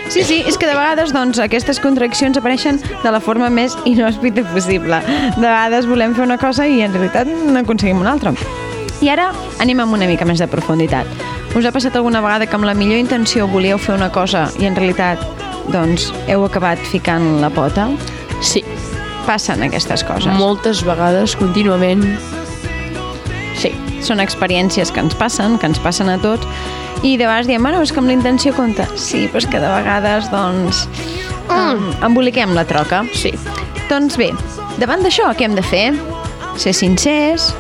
Sí, sí, és que de vegades doncs, aquestes contraccions apareixen de la forma més inhòspita possible. De vegades volem fer una cosa i en realitat n'aconseguim una altra. I ara anem amb una mica més de profunditat. Us ha passat alguna vegada que amb la millor intenció volíeu fer una cosa i en realitat doncs, heu acabat ficant la pota?
Sí.
Passen aquestes coses.
Moltes vegades, contínuament.
Sí, són experiències que ens passen, que ens passen a tots, i de vegades diem, bueno, és que amb la intenció compta. Sí, però és que de vegades, doncs, mm. emboliquem la troca.
Sí.
Doncs bé, davant d'això, què hem de fer? Ser sincers,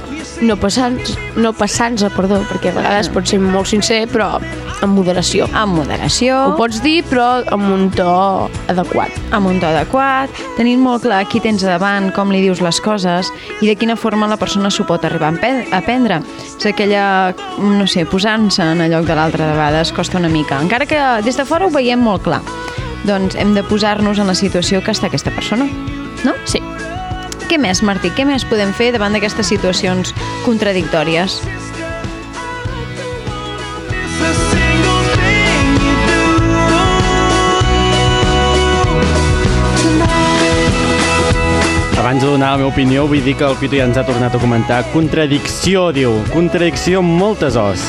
No passant, no passant perdó, perquè a vegades pots ser molt sincer, però amb moderació.
amb moderació,
Ho pots dir, però amb un to adequat.
amb un to adequat, tenint molt clar qui tens davant, com li dius les coses i de quina forma la persona s'ho pot arribar a aprendre. És aquella, no sé, posant-se en el lloc de l'altre de vegades costa una mica. Encara que des de fora ho veiem molt clar. Doncs hem de posar-nos en la situació que està aquesta persona, no?
Sí.
Què més, Martí? Què més podem fer davant d'aquestes situacions contradictòries?
Abans de donar la meva opinió, vull dir que el Pitu ja ens ha tornat a comentar contradicció, diu. Contradicció amb moltes os.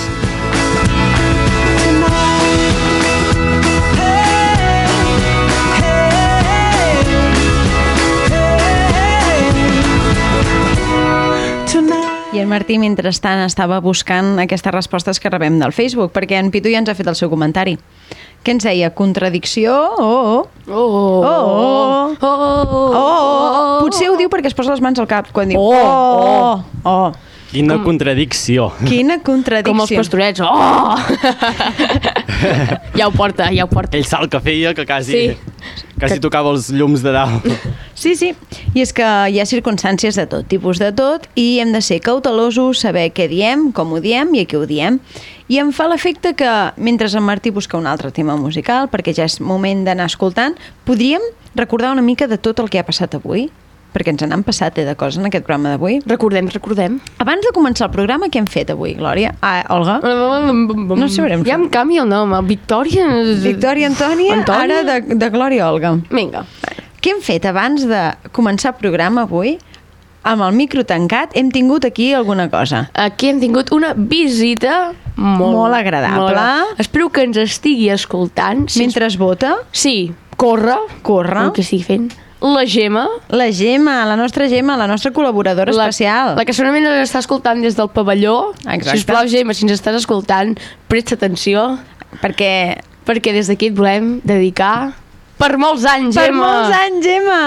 I en Martí, mentrestant, estava buscant aquestes respostes que rebem del Facebook, perquè en Pitu ja ens ha fet el seu comentari. Què ens deia? Contradicció? Oh, oh.
Oh,
Oh, oh.
oh, oh,
Oh, oh. Potser ho diu perquè es posa les mans al cap quan diu
Oh,
oh, oh. oh.
Quina contradicció.
Quina contradicció.
Com els pastorets. Oh! ja ho porta, ja ho porta.
Ell salt que feia que quasi,
Sí.
quasi tocava els llums de dalt.
Sí, sí. I és que hi ha circumstàncies de tot, tipus de tot, i hem de ser cautelosos, saber què diem, com ho diem i a què ho diem. I em fa l'efecte que, mentre en Martí busca un altre tema musical, perquè ja és moment d'anar escoltant, podríem recordar una mica de tot el que ha passat avui, perquè ens n'han passat eh, de coses en aquest programa d'avui.
Recordem, recordem.
Abans de començar el programa, què hem fet avui, Glòria? Ah, Olga?
No
sabrem
Ja em canvia el nom, el Victòria...
Victòria Antònia,
Antònia?
ara de, de Glòria Olga.
Vinga.
Què hem fet abans de començar el programa avui? Amb el micro tancat hem tingut aquí alguna cosa.
Aquí hem tingut una visita molt,
Molt agradable.
Espero que ens estigui escoltant. Si
Mentre es vota,
Sí, corre.
Corre.
El que estigui fent. La Gemma.
la Gemma, la nostra Gemma, la nostra col·laboradora
La,
especial.
la que segurament ens està escoltant des del pavelló.
Exacte.
Si us plau, Gemma, si ens estàs escoltant, presta atenció,
Perquè
perquè des d'aquí et volem dedicar per molts anys,
per
Gemma.
molts anys, Gemma!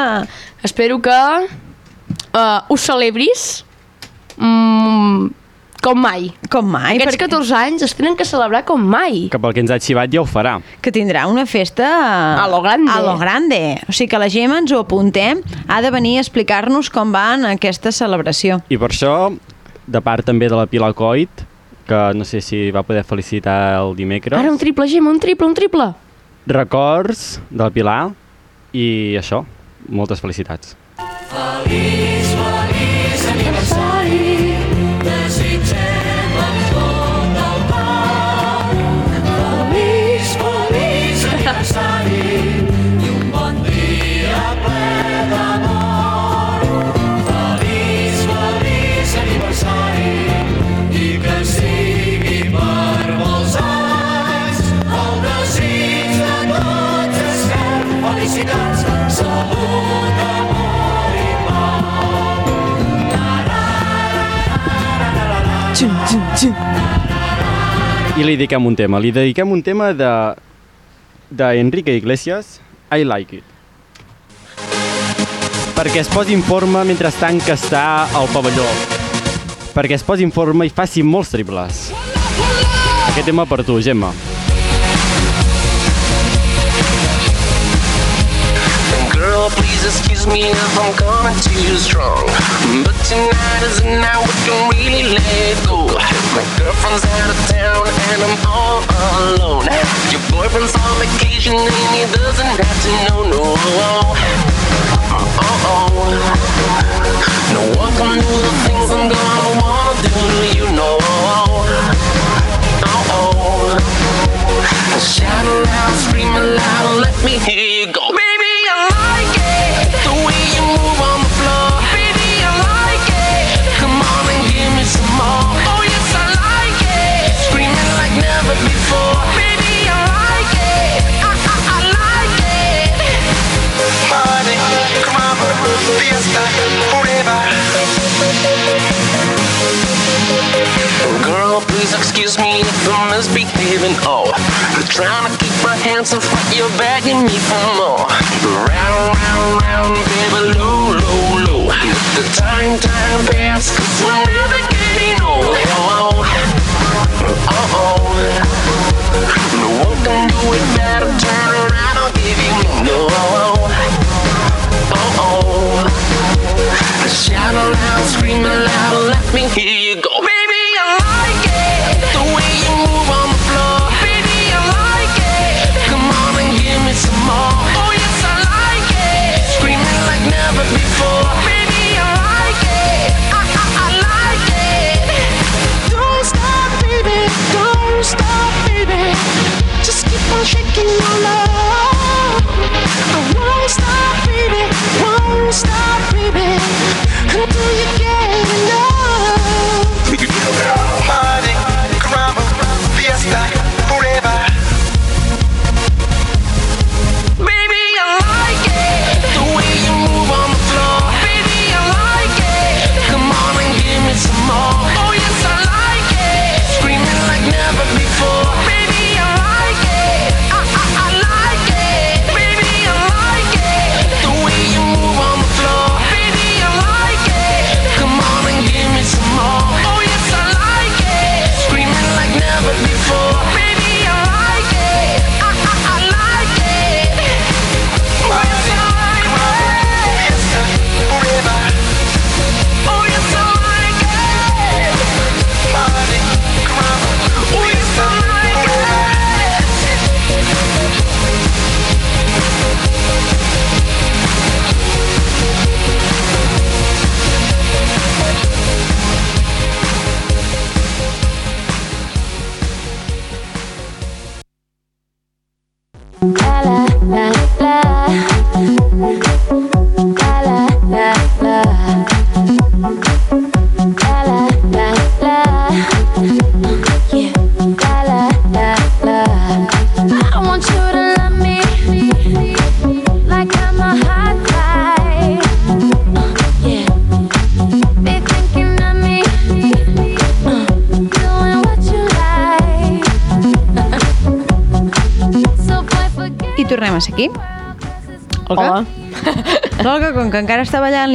Espero que uh, ho celebris mm, com mai.
Com mai,
Aquests
perquè
14 anys es tenen que celebrar com mai.
Que pel que ens ha xivat ja ho farà.
que tindrà una festa
A lo grande.
A lo grande. O sigui que la Gemma ens ho apuntem, ha de venir a explicar-nos com va en aquesta celebració.
I per això, de part també de la Pilar Coit, que no sé si va poder felicitar el dimecres,
Ara un triple, Gemma, un triple, un triple.
records de la Pilar i això, moltes felicitats.
aniversari I
li dediquem un tema. Li dediquem un tema de d'Enrique Iglesias, I Like It. Perquè es posi en forma mentrestant que està al pavelló. Perquè es posi en forma i faci molts triples. Aquest tema per tu, Gemma.
Girl, please me if I'm coming too strong. But tonight is the night we can really let go. My girlfriend's out of town and I'm all alone. Your boyfriend's on vacation and he doesn't have to know, no. Oh, oh. No one can do the things I'm gonna wanna do to you, no. Oh, oh. Shout aloud, scream aloud, let me hear you go. Girl, please excuse me I'm misbehaving. Oh, trying to keep my hands off, but you're begging me for more. Round, round, round, baby, low, low, low. The time, time we're getting oh, oh. No one can do it better. Turn around, I'll give you no. Shout aloud, scream aloud, let me hear you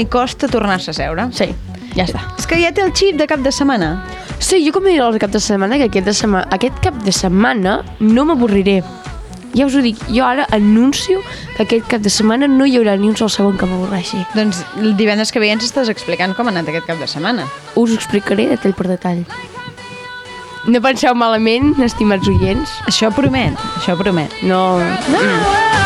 li costa tornar-se a seure.
Sí, ja està.
És que ja té el xip de cap de setmana.
Sí, jo com dit el cap de setmana, que aquest, de sema aquest cap de setmana no m'avorriré. Ja us ho dic, jo ara anuncio que aquest cap de setmana no hi haurà ni un sol segon que m'avorreixi.
Doncs el divendres que ve ens estàs explicant com ha anat aquest cap de setmana.
Us ho explicaré detall per detall. No penseu malament, estimats oients.
Això promet, això promet.
No...
Like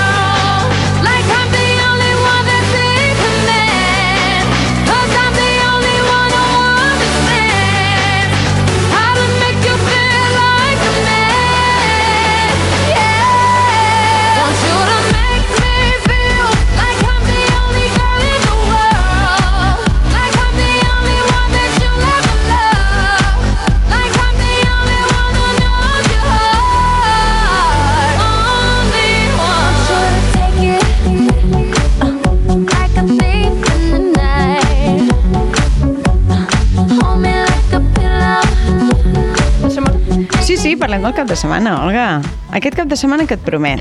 parlem del cap de setmana, Olga. Aquest cap de setmana que et promet?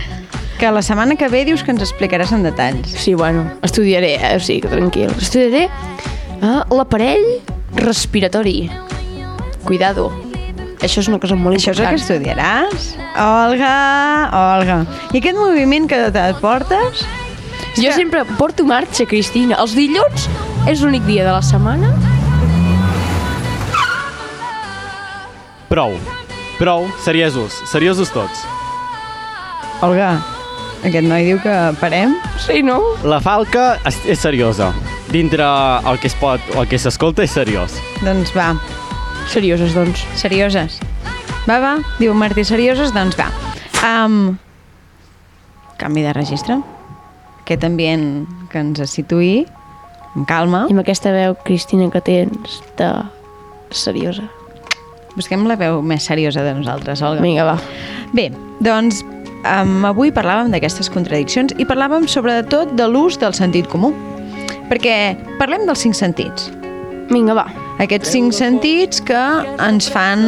Que la setmana que ve dius que ens explicaràs en detalls.
Sí, bueno, estudiaré, eh? o sigui que tranquil. Estudiaré uh, l'aparell respiratori. Cuidado. Això és una cosa molt
Això és el
important.
que estudiaràs? Olga, Olga. I aquest moviment que te portes?
Jo sempre porto marxa, Cristina. Els dilluns és l'únic dia de la setmana.
Prou. Prou, seriosos. Seriosos tots.
Olga, aquest noi diu que parem?
Sí, no?
La falca és, és seriosa. Dintre el que es pot, el que s'escolta és seriós.
Doncs va.
Serioses, doncs.
Serioses. Va, va, diu Martí, serioses, doncs va. Um, canvi de registre. Aquest ambient que ens situï amb calma.
I amb aquesta veu, Cristina, que tens de seriosa.
Busquem la veu més seriosa de nosaltres, Olga.
Vinga, va.
Bé, doncs um, avui parlàvem d'aquestes contradiccions i parlàvem sobretot de l'ús del sentit comú. Perquè parlem dels cinc sentits.
Vinga, va.
Aquests cinc sentits que ens fan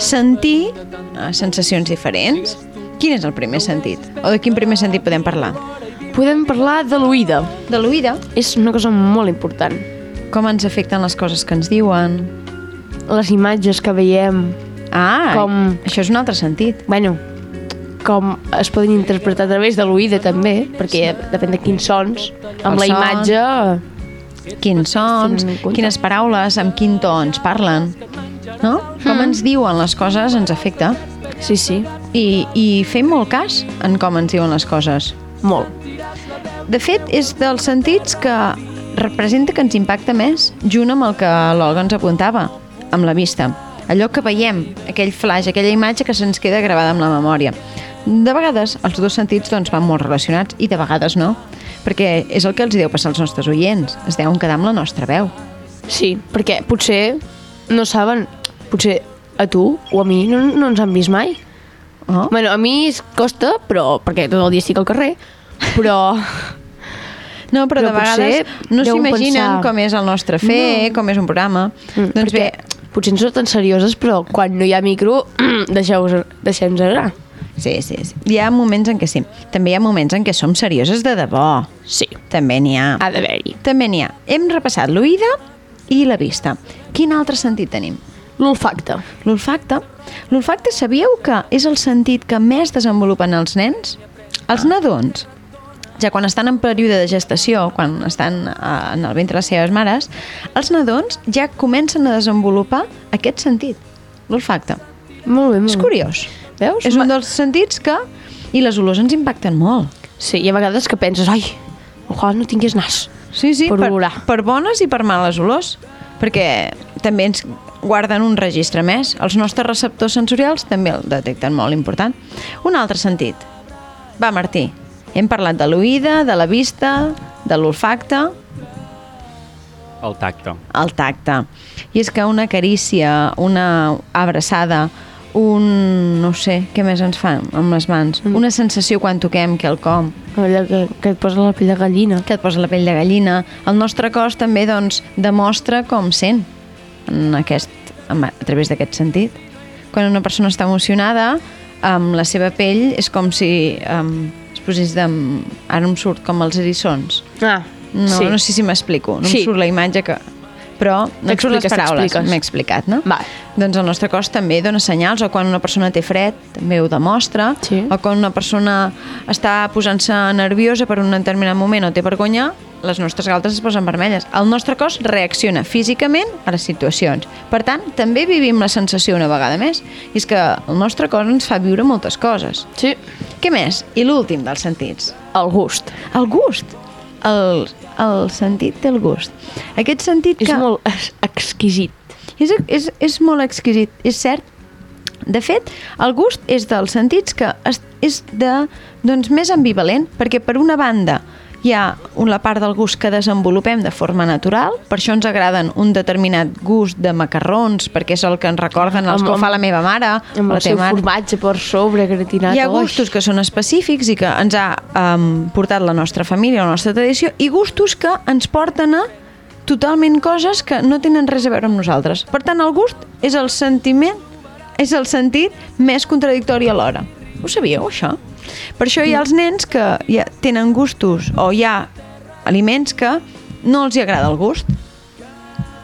sentir eh, sensacions diferents. Quin és el primer sentit? O de quin primer sentit podem parlar?
Podem parlar de l'oïda.
De l'oïda?
És una cosa molt important.
Com ens afecten les coses que ens diuen?
Les imatges que veiem.
Ah,
com...
això és un altre sentit.
Bueno, com es poden interpretar a través de l'oïda també, perquè depèn de quins sons, amb
El
la
son.
imatge...
Quins sons, quines paraules, amb quin to ens parlen, no? Com
Mm.
ens diuen les coses ens afecta.
Sí, sí.
I, I fem molt cas en com ens diuen les coses.
Molt.
De fet, és dels sentits que representa que ens impacta més, junt amb el que l'Olga ens apuntava, amb la vista. Allò que veiem, aquell flash, aquella imatge que se'ns queda gravada amb la memòria. De vegades, els dos sentits doncs, van molt relacionats i de vegades no, perquè és el que els deu passar als nostres oients. Es deuen quedar amb la nostra veu.
Sí, perquè potser no saben, potser a tu o a mi no, no ens han vist mai.
Oh.
Bueno, a mi es costa, però perquè tot el dia estic al carrer, però...
No, però,
Però
de vegades no s'imaginen
pensar-
com és el nostre fer,
No.
com és un programa.
Mm,
doncs
perquè
bé,
potser no són tan serioses, però quan no hi ha micro, deixeu-nos deixem anar.
Sí, sí, sí. Hi ha moments en què sí. També hi ha moments en què som serioses de debò.
Sí.
També n'hi ha.
Ha d'haver-hi.
També n'hi ha. Hem repassat l'oïda i la vista. Quin altre sentit tenim?
L'olfacte.
L'olfacte. L'olfacte sabíeu que és el sentit que més desenvolupen els nens? Els nadons. Ja quan estan en període de gestació, quan estan eh, en el ventre de les seves mares, els nadons ja comencen a desenvolupar aquest sentit, l'olfacte.
Molt bé, molt
És curiós.
Veus?
És un dels sentits que... I les olors ens impacten molt.
Sí, hi ha vegades que penses, ai, ojalà no tingués nas.
Sí, sí,
Per
per,
olorar.
per bones i per males olors, perquè també ens guarden un registre més. Els nostres receptors sensorials també el detecten molt important. Un altre sentit. Va, Martí, hem parlat de l'oïda, de la vista, de l'olfacte,
El tacte.
el tacte. I és que una carícia, una abraçada, un... no sé, què més ens fan amb les mans?
Mm.
Una sensació quan toquem quelcom.
Allò que, que et posa la pell de gallina.
que et posa la pell de gallina. El nostre cos també doncs, demostra com sent en aquest, amb- a través d'aquest sentit. Quan una persona està emocionada, amb la seva pell és com si um, es posés de... Ara em surt com els eriçons.
Ah,
No,
sí.
no sé si m'explico. No
Sí.
em surt la imatge que... Però no em surt les paraules. M'he explicat, no?
Va.
Doncs el nostre cos també dona senyals, o quan una persona té fred, també ho demostra,
Sí.
o quan una persona està posant-se nerviosa per un determinat moment o té vergonya, les nostres galtes es posen vermelles. El nostre cos reacciona físicament a les situacions. Per tant, també vivim la sensació una vegada més. I és que el nostre cos ens fa viure moltes coses.
Sí.
Què més? I l'últim dels sentits.
El gust.
El gust. El, el sentit del gust. Aquest sentit
És
que...
molt ex- exquisit.
És, és, és molt exquisit, és cert. De fet, el gust és dels sentits que es, és de, doncs, més ambivalent, perquè per una banda hi ha una part del gust que desenvolupem de forma natural, per això ens agraden un determinat gust de macarrons, perquè és el que ens recorden els
Amb-
que ho fa la meva mare,
Amb
la
el seu
mare.
formatge per sobre, gratinat.
Hi ha gustos que són específics i que ens ha um, portat la nostra família, la nostra tradició, i gustos que ens porten a totalment coses que no tenen res a veure amb nosaltres. Per tant, el gust és el sentiment és el sentit més contradictori alhora. Ho sabíeu, això? Per això hi ha els nens que ja tenen gustos o hi ha aliments que no els hi agrada el gust.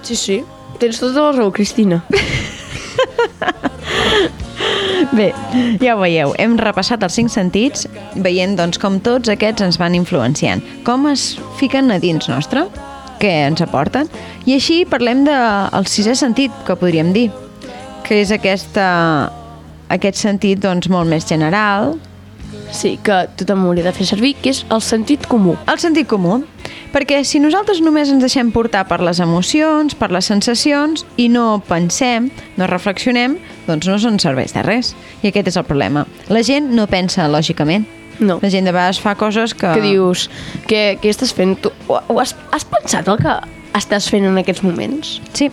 Sí, sí. Tens tota la raó, Cristina.
Bé, ja ho veieu, hem repassat els cinc sentits, veient doncs, com tots aquests ens van influenciant, com es fiquen a dins nostre, què ens aporten, i així parlem del de, sisè sentit, que podríem dir, que és aquesta, aquest sentit doncs, molt més general,
Sí, que tothom hauria de fer servir, que és el sentit comú.
El sentit comú. Perquè si nosaltres només ens deixem portar per les emocions, per les sensacions, i no pensem, no reflexionem, doncs no ens serveix de res. I aquest és el problema. La gent no pensa lògicament.
No.
La gent de vegades fa coses que...
Que dius, què, què estàs fent? Tu, ho, ho has, has pensat el que estàs fent en aquests moments?
Sí.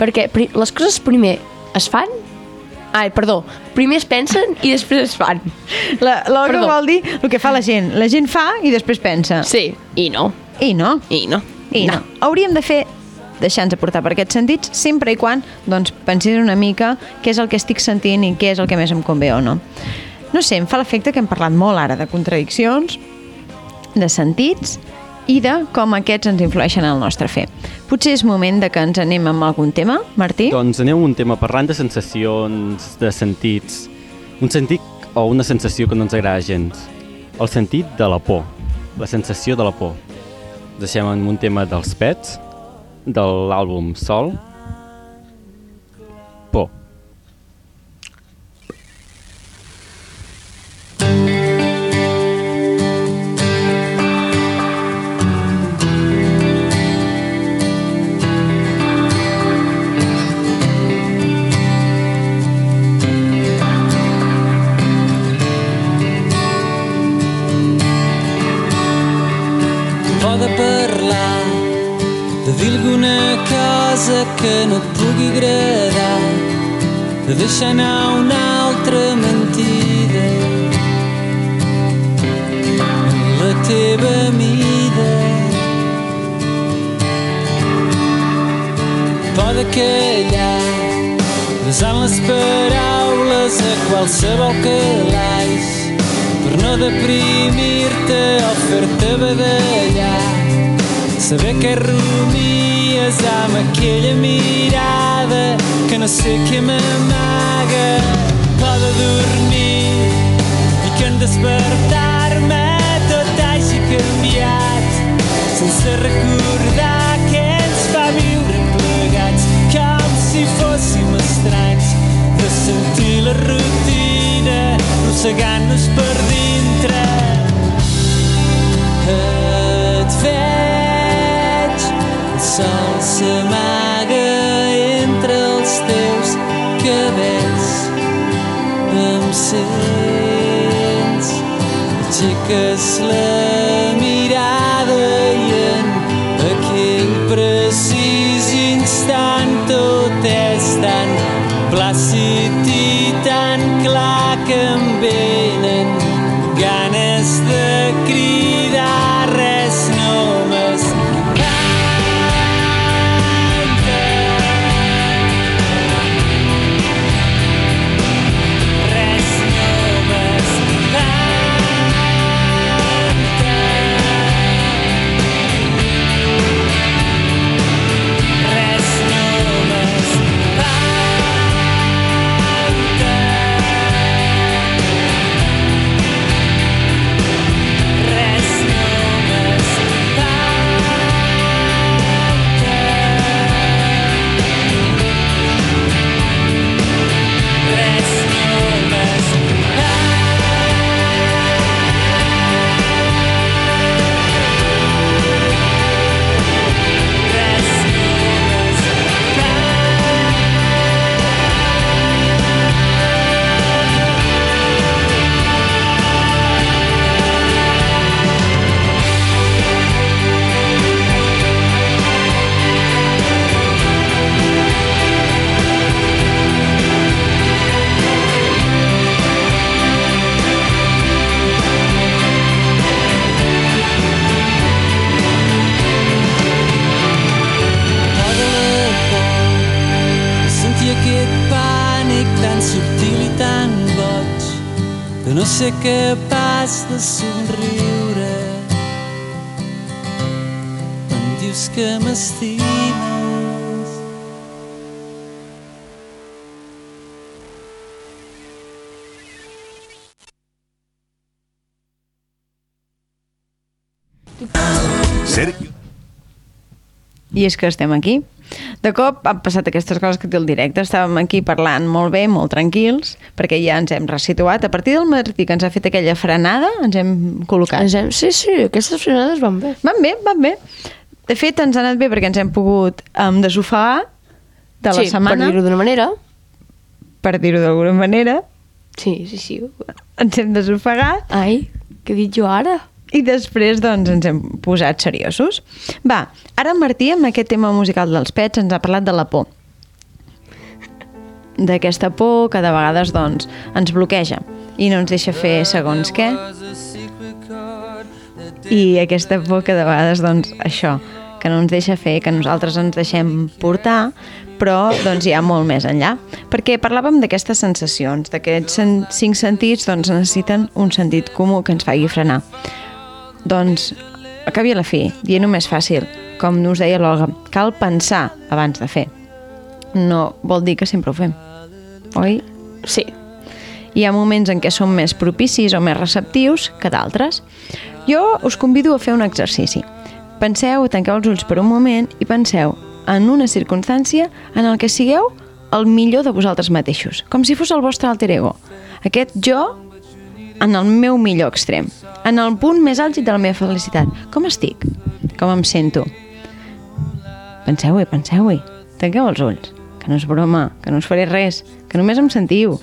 Perquè les coses primer es fan Ai, perdó. Primer es pensen i després es fan.
L'obra vol dir el que fa la gent. La gent fa i després pensa.
Sí, i no.
I no.
I no.
I no. Hauríem de fer deixar-nos portar per aquests sentits sempre i quan doncs, pensis una mica què és el que estic sentint i què és el que més em convé o no. No sé, em fa l'efecte que hem parlat molt ara de contradiccions, de sentits i de com aquests ens influeixen en el nostre fer. Potser és moment de que ens anem amb algun tema, Martí?
Doncs anem un tema parlant de sensacions, de sentits. Un sentit o una sensació que no ens agrada gens. El sentit de la por. La sensació de la por. Deixem en un tema dels pets, de l'àlbum Sol.
Que no et pugui agradar. De deixar anar una altra mentida. En la teva mida. Por de callar usant les paraules a qualsevol calaix per no deprimir-te o fer-te badallar saber que rumies amb aquella mirada que no sé què m'amaga por de dormir que en despertar-me tot hagi canviat sense recordar què ens fa viure plegats com si fóssim estranys. De sentir la rutina rossegant-nos per dintre. Et veig el sol s'amaga entre els teus cabells. Em sents aixeques la I és que
estem aquí. De cop han passat aquestes coses que té el directe. Estàvem aquí parlant molt bé, molt tranquils, perquè ja ens hem resituat. A partir del Martí que ens ha fet aquella frenada, ens hem col·locat.
Ens hem... Sí, sí, aquestes frenades van bé.
Van bé, van bé. De fet, ens ha anat bé perquè ens hem pogut um, desofagar de la
sí,
setmana.
per dir-ho d'una manera.
Per dir-ho d'alguna manera.
Sí, sí, sí.
Ens hem desofagat.
Ai, què he dit jo ara?
I després, doncs, ens hem posat seriosos. Va, ara en Martí, amb aquest tema musical dels pets, ens ha parlat de la por. D'aquesta por que de vegades, doncs, ens bloqueja i no ens deixa fer segons què. I aquesta por que de vegades, doncs, això, que no ens deixa fer, que nosaltres ens deixem portar, però doncs, hi ha molt més enllà. Perquè parlàvem d'aquestes sensacions, d'aquests cinc sentits doncs, necessiten un sentit comú que ens faci frenar. Doncs, acabi a la fi, dient-ho més fàcil, com us deia l'Olga, cal pensar abans de fer. No vol dir que sempre ho fem, oi?
Sí.
Hi ha moments en què som més propicis o més receptius que d'altres. Jo us convido a fer un exercici. Penseu, tanqueu els ulls per un moment i penseu en una circumstància en el que sigueu el millor de vosaltres mateixos, com si fos el vostre alter ego. Aquest jo en el meu millor extrem, en el punt més àlgid de la meva felicitat. Com estic? Com em sento? Penseu-hi, penseu-hi. Tanqueu els ulls. Que no és broma, que no us faré res, que només em sentiu.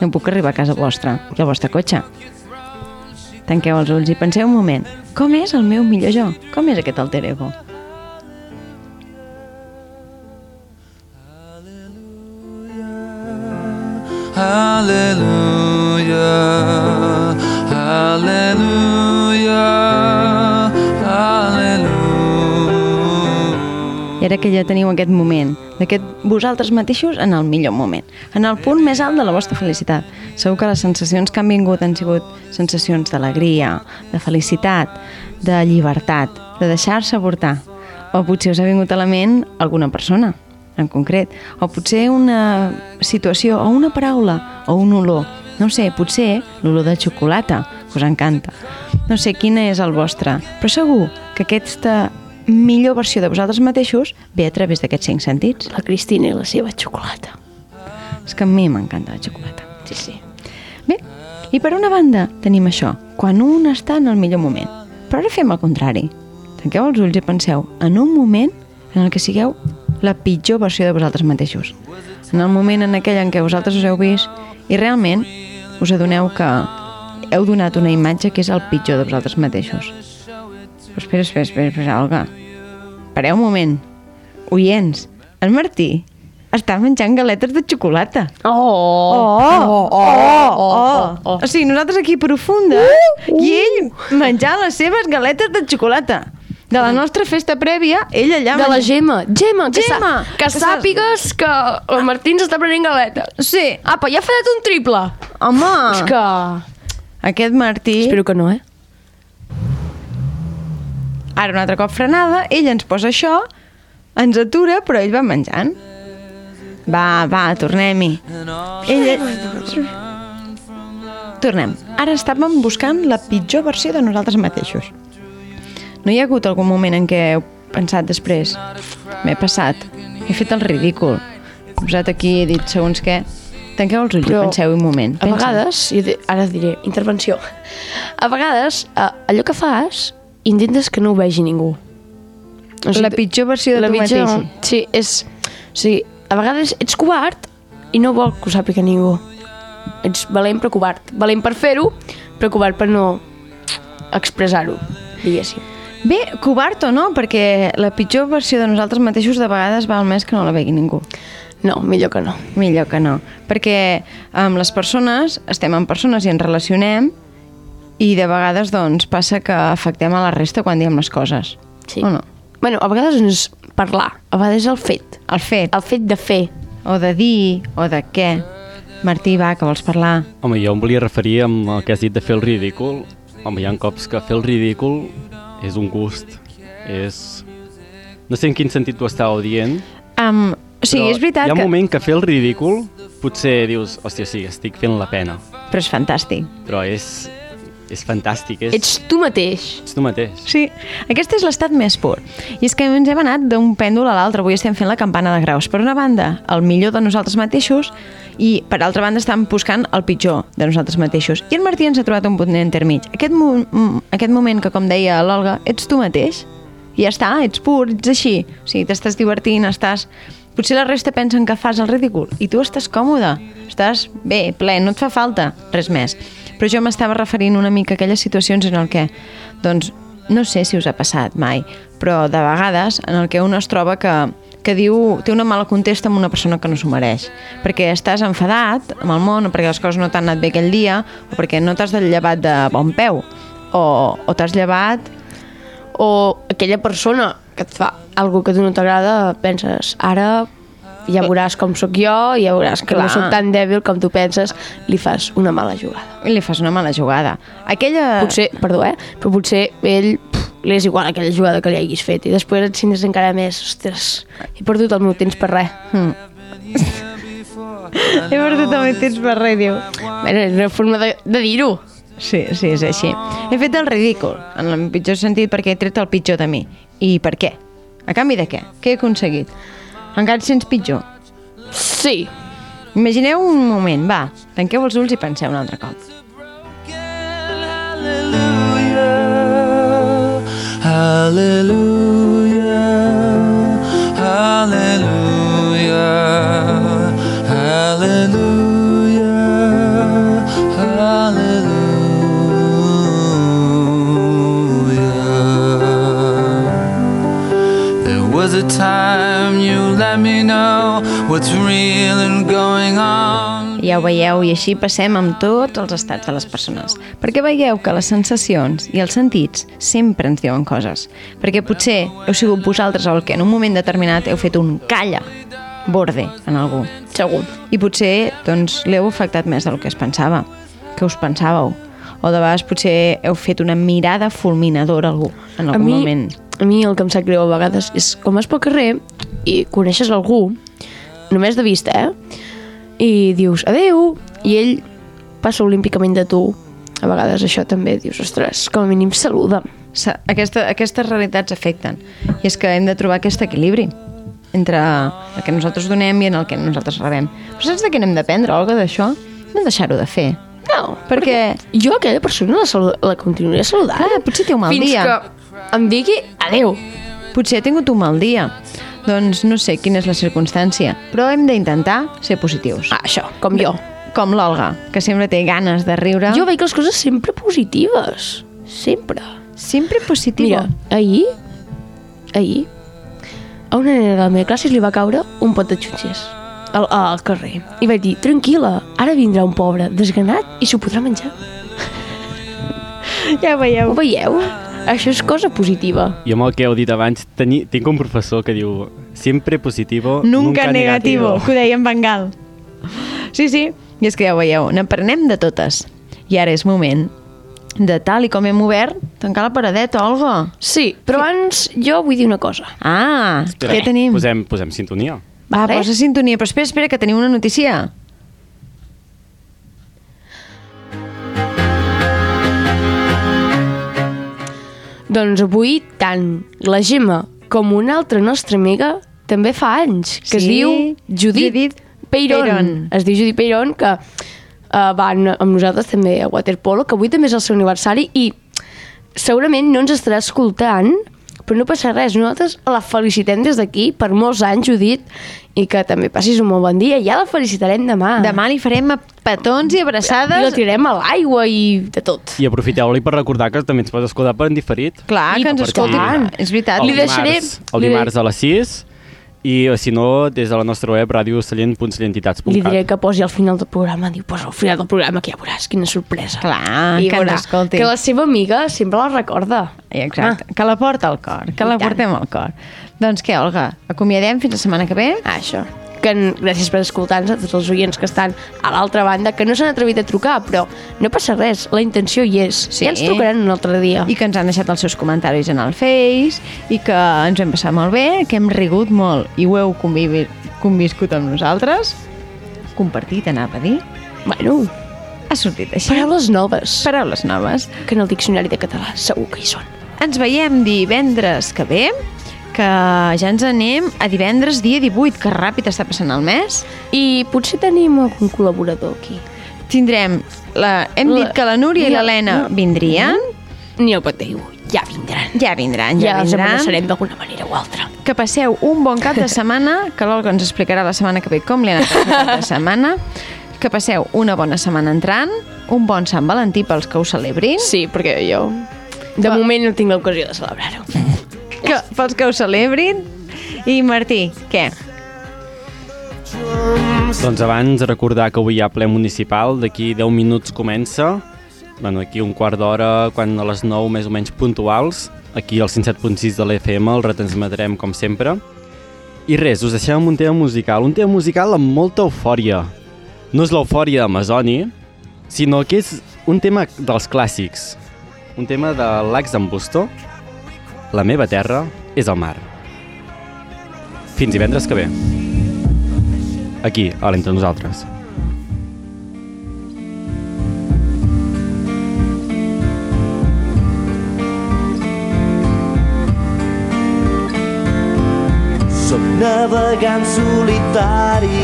No puc arribar a casa vostra i al vostre cotxe. Tanqueu els ulls i penseu un moment. Com és el meu millor jo? Com és aquest alter ego?
Hallelujah, hallelujah, hallelujah.
I ara que ja teniu aquest moment, d'aquest vosaltres mateixos en el millor moment, en el punt més alt de la vostra felicitat. Segur que les sensacions que han vingut han sigut sensacions d'alegria, de felicitat, de llibertat, de deixar-se portar. O potser us ha vingut a la ment alguna persona, en concret, o potser una situació, o una paraula, o un olor. No sé, potser l'olor de xocolata, us encanta. No sé quina és el vostre, però segur que aquesta millor versió de vosaltres mateixos ve a través d'aquests cinc sentits.
La Cristina i la seva xocolata.
És que a mi m'encanta la xocolata.
Sí, sí.
Bé, i per una banda tenim això, quan un està en el millor moment. Però ara fem el contrari. Tanqueu els ulls i penseu en un moment en el que sigueu la pitjor versió de vosaltres mateixos. En el moment en aquell en què vosaltres us heu vist i realment us adoneu que heu donat una imatge que és el pitjor de vosaltres mateixos. Però espera, espera, espera, espera, Olga. Pareu un moment. Oients, el Martí està menjant galetes de xocolata.
Oh!
Oh! Oh! Oh! oh, oh. O sigui, nosaltres aquí profundes uh, uh. i ell menjant les seves galetes de xocolata. De la nostra festa prèvia, ell allà...
De la Gemma. Gemma, que,
Gemma,
sa que,
que
sàpigues que el Martín s'està prenent galetes.
Sí.
Apa, ja ha fet un triple.
Home!
És que...
Aquest Martí...
Espero que no, eh?
Ara un altre cop frenada, ell ens posa això, ens atura, però ell va menjant. Va, va, tornem-hi. Ell... Tornem. Ara estàvem buscant la pitjor versió de nosaltres mateixos. No hi ha hagut algun moment en què heu pensat després m'he passat, he fet el ridícul, he posat aquí, he dit segons què. Tanqueu els ulls
Però
penseu un moment.
A
Pensa.
vegades, jo ara diré, intervenció, a vegades eh, allò que fas intentes que no ho vegi ningú.
La pitjor versió de
la
tu
pitjor,
mateix.
Sí, és... O sigui, a vegades ets covard i no vol que ho sàpiga ningú. Ets valent però covard. Valent per fer-ho, però covard per no expressar-ho, diguéssim.
Bé, covard o no, perquè la pitjor versió de nosaltres mateixos de vegades val més que no la vegi ningú.
No, millor que no.
Millor que no. Perquè amb les persones, estem amb persones i ens relacionem i de vegades doncs, passa que afectem a la resta quan diem les coses.
Sí.
O no?
Bueno, a vegades no és parlar, a vegades és el fet.
El fet.
El fet de fer.
O de dir, o de què. Martí, va, que vols parlar?
Home, jo em volia referir amb el que has dit de fer el ridícul. Home, hi ha cops que fer el ridícul és un gust. És... No sé en quin sentit t'ho estàveu dient,
Um, o sigui,
però
és veritat
hi ha un
que...
moment que fer el ridícul potser dius, hòstia, sí, estic fent la pena.
Però és fantàstic.
Però és, és fantàstic. És,
Ets tu mateix.
ets tu mateix.
Sí, aquest és l'estat més pur. I és que ens hem anat d'un pèndol a l'altre. Avui estem fent la campana de graus. Per una banda, el millor de nosaltres mateixos i, per altra banda, estem buscant el pitjor de nosaltres mateixos. I en Martí ens ha trobat un punt intermig. Aquest, mo mm, aquest moment que, com deia l'Olga, ets tu mateix. I ja està, ets pur, ets així. O sigui, t'estàs divertint, estàs... Potser la resta pensen que fas el ridícul i tu estàs còmode, estàs bé, ple, no et fa falta res més. Però jo m'estava referint una mica a aquelles situacions en el que, doncs, no sé si us ha passat mai, però de vegades en el que un es troba que, que diu, té una mala contesta amb una persona que no s'ho mereix. Perquè estàs enfadat amb el món, o perquè les coses no t'han anat bé aquell dia, o perquè no t'has llevat de bon peu, o, o t'has llevat
O aquella persona que et fa algo que no t'agrada, penses, ara ja veuràs com sóc jo, ja veuràs que
Clar.
no sóc tan dèbil com tu penses, li fas una mala jugada.
li fas una mala jugada. Aquella...
Potser, perdó, eh? Però potser ell pff, li és igual aquella jugada que li haguis fet i després et sents encara més, ostres, he perdut el meu temps per res.
Mm. He perdut el meu temps per res, diu.
Bé, és una forma de, de dir-ho.
Sí, sí, és així. He fet el ridícul, en el pitjor sentit, perquè he tret el pitjor de mi. I per què? A canvi de què? Què he aconseguit? Encara et sents pitjor?
Sí.
Imagineu un moment, va, tanqueu els ulls i penseu un altre cop.
Hallelujah, hallelujah, A time you let me know what's real and going on.
Ja ho veieu, i així passem amb tots els estats de les persones. Perquè veieu que les sensacions i els sentits sempre ens diuen coses. Perquè potser heu sigut vosaltres el que en un moment determinat heu fet un calla borde en algú.
Segur.
I potser doncs, l'heu afectat més del que es pensava, que us pensàveu. O de vegades potser heu fet una mirada fulminadora a algú en
A
algun
mi,
moment.
A mi el que em sap greu a vegades és com vas pel carrer i coneixes algú, només de vista, eh? I dius, adeu, i ell passa olímpicament de tu. A vegades això també dius, ostres, com a mínim saluda'm.
Sa- Aquesta, aquestes realitats afecten. I és que hem de trobar aquest equilibri entre el que nosaltres donem i en el que nosaltres rebem. Però saps de què n'hem d'aprendre, Olga, d'això? No deixar-ho de fer.
No,
perquè...
Jo aquella persona la, salu la continuaré saludant.
Clar, potser té un mal
Fins
dia.
que em digui adeu.
Potser ha tingut un mal dia. Doncs no sé quina és la circumstància, però hem d'intentar ser positius.
Ah, això, com jo.
Com l'Olga, que sempre té ganes de riure.
Jo veig les coses sempre positives. Sempre.
Sempre positiva.
Mira, ahir, ahir, a una nena de la meva classe li va caure un pot de xutxes al, al carrer. I vaig dir, tranquil·la, ara vindrà un pobre desganat i s'ho podrà menjar.
Ja ho veieu.
Ho veieu? Això és cosa positiva.
I amb el que heu dit abans, teni, tinc un professor que diu sempre positivo,
Nunca, negativo, que ho deia en Bengal. Sí, sí, i és que ja ho veieu, n'aprenem de totes. I ara és moment de tal i com hem obert, tancar la paradeta, Olga.
Sí, però abans jo vull dir una cosa.
Ah,
Espera,
què tenim?
Posem, posem sintonia.
Va, posa sintonia, però espera, espera, que tenim una notícia.
Doncs avui, tant la Gemma com una altra nostra amiga també fa anys, que es
Sí,
diu Judit,
Judit
Peyron.
Peyron.
Es diu Judit Peyron, que uh, van amb nosaltres també a Waterpolo, que avui també és el seu aniversari i segurament no ens estarà escoltant, però no passa res, nosaltres la felicitem des d'aquí per molts anys, Judit, i que també passis un molt bon dia. Ja la felicitarem demà.
Demà li farem petons i
I
abraçades.
la tirarem a l'aigua i de tot.
I aprofiteu-li per recordar que també ens pots escoltar per en diferit.
Clar,
I
que ens escoltin. És veritat.
El
Li
dimarts,
deixaré-
el
li-
dimarts a les 6 i si no, des de la nostra web radiosallent.sallentitats.cat
Li diré que posi al final del programa, diu, posa al final del programa que ja veuràs, quina sorpresa.
Clar,
I
que
veurà
ens escoltin.
que la seva amiga sempre la recorda.
Exacte, ah. que la porta al cor, que
I
la
tant.
portem al cor. Doncs què, Olga, acomiadem fins la setmana que ve?
Ah, això. Que en- gràcies per escoltar-nos a tots els oients que estan a l'altra banda, que no s'han atrevit a trucar, però no passa res, la intenció hi és.
Sí.
Ja ens trucaran un altre dia.
I que ens han deixat els seus comentaris en el Face i que ens ho hem passat molt bé, que hem rigut molt i ho heu convivi- conviscut amb nosaltres. Compartit, anava a dir.
Bueno,
ha sortit així.
Paraules noves.
Paraules noves.
Que en el diccionari de català segur que hi són.
Ens veiem divendres que ve, que ja ens anem a divendres dia 18, que ràpid està passant el mes.
I potser tenim algun col·laborador aquí.
Tindrem... La, hem
La-
dit que la Núria i
Ja-
l'Helena
no.
vindrien.
Ni el Pateu, ja vindran.
Ja vindran, ja,
Ja els
vindran.
amenaçarem d'alguna manera o altra.
Que passeu un bon cap de setmana, que l'Olga ens explicarà la setmana que ve com li ha anat el cap de setmana. Que passeu una bona setmana entrant, un bon Sant Valentí pels que ho celebrin.
Sí, perquè jo de moment no tinc l'ocasió de celebrar-ho.
Que, pels que ho celebrin. I Martí, què?
Doncs abans recordar que avui hi ha ple municipal, d'aquí 10 minuts comença, bueno, aquí un quart d'hora, quan a les 9 més o menys puntuals, aquí al 107.6 de l'FM el retransmetrem com sempre. I res, us deixem un tema musical, un tema musical amb molta eufòria. No és l'eufòria d'Amazoni, sinó que és un tema dels clàssics, un tema de l'Ax Busto, La meva terra és el mar. Fins divendres que ve. Aquí, a l'Entre Nosaltres.
Navegant solitari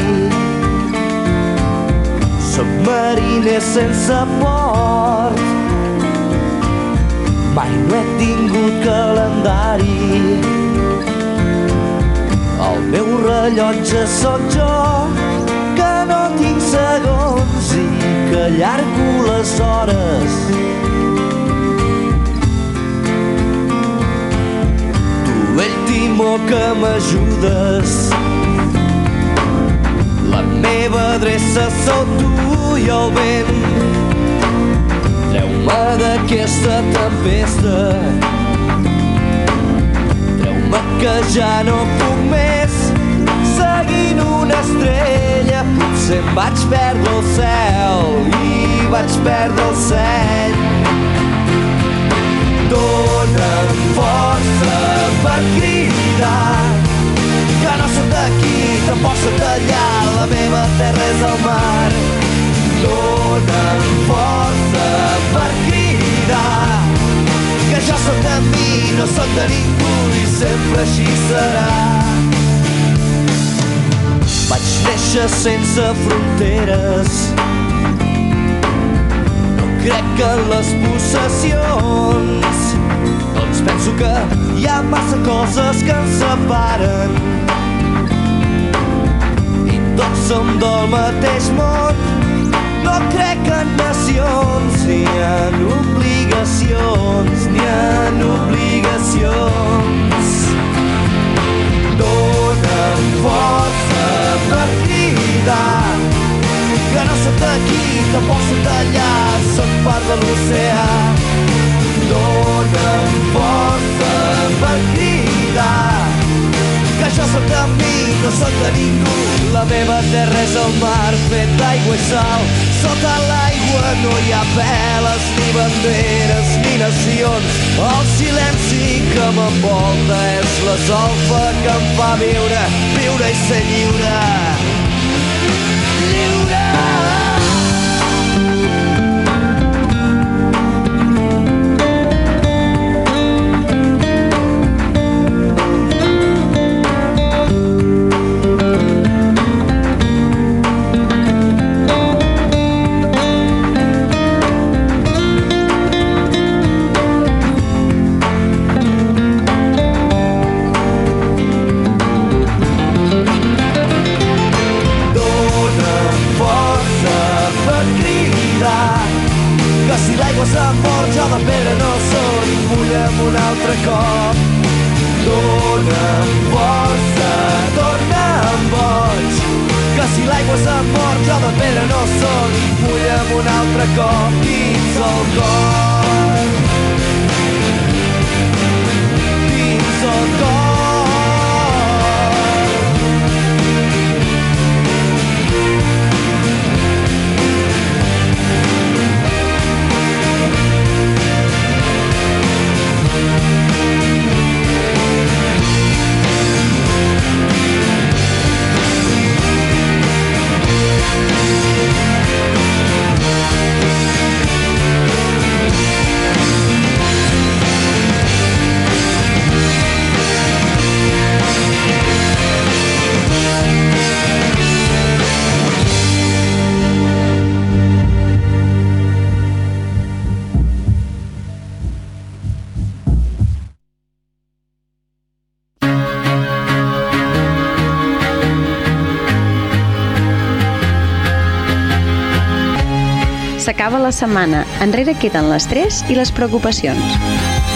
Soc mariner sense port Mai no he tingut calendari El meu rellotge sóc jo Que no tinc segons i que allargo les hores vell timó que m'ajudes. La meva adreça sou tu i el vent. Treu-me d'aquesta tempesta. Treu-me que ja no puc més. Seguint una estrella, potser em vaig perdre el cel i vaig perdre el seny. Dóna'm força per cridar que no sóc d'aquí, tampoc sóc d'allà, la meva terra és el mar. Dóna'm força cridar que jo sóc de mi, no sóc de ningú i sempre així serà. Vaig néixer sense fronteres crec en les possessions doncs penso que hi ha massa coses que ens separen i tots som del mateix món no crec en nacions ni en obligacions ni en obligacions dona'm força per cridar que no sóc d'aquí, tampoc sóc d'allà, sóc part de l'oceà. Dóna'm força per cridar, que jo sóc de mi, no sóc de ningú. La meva terra és el mar fet d'aigua i sal. Sota l'aigua no hi ha veles, ni banderes, ni nacions. El silenci que m'envolta és la solfa que em fa viure, viure i ser lliure. Lliure! Si l'aigua jo de pedra no soc mulla'm un altre cop. Dóna'm força, torna'm boig que si l'aigua jo de pedra no soc mulla'm un altre cop. Dins el cor
s'acaba la setmana. Enrere queden les 3 i les preocupacions.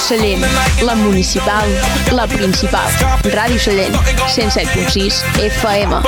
Sallent, la municipal, la principal. Ràdio Sallent, 107.6 FM.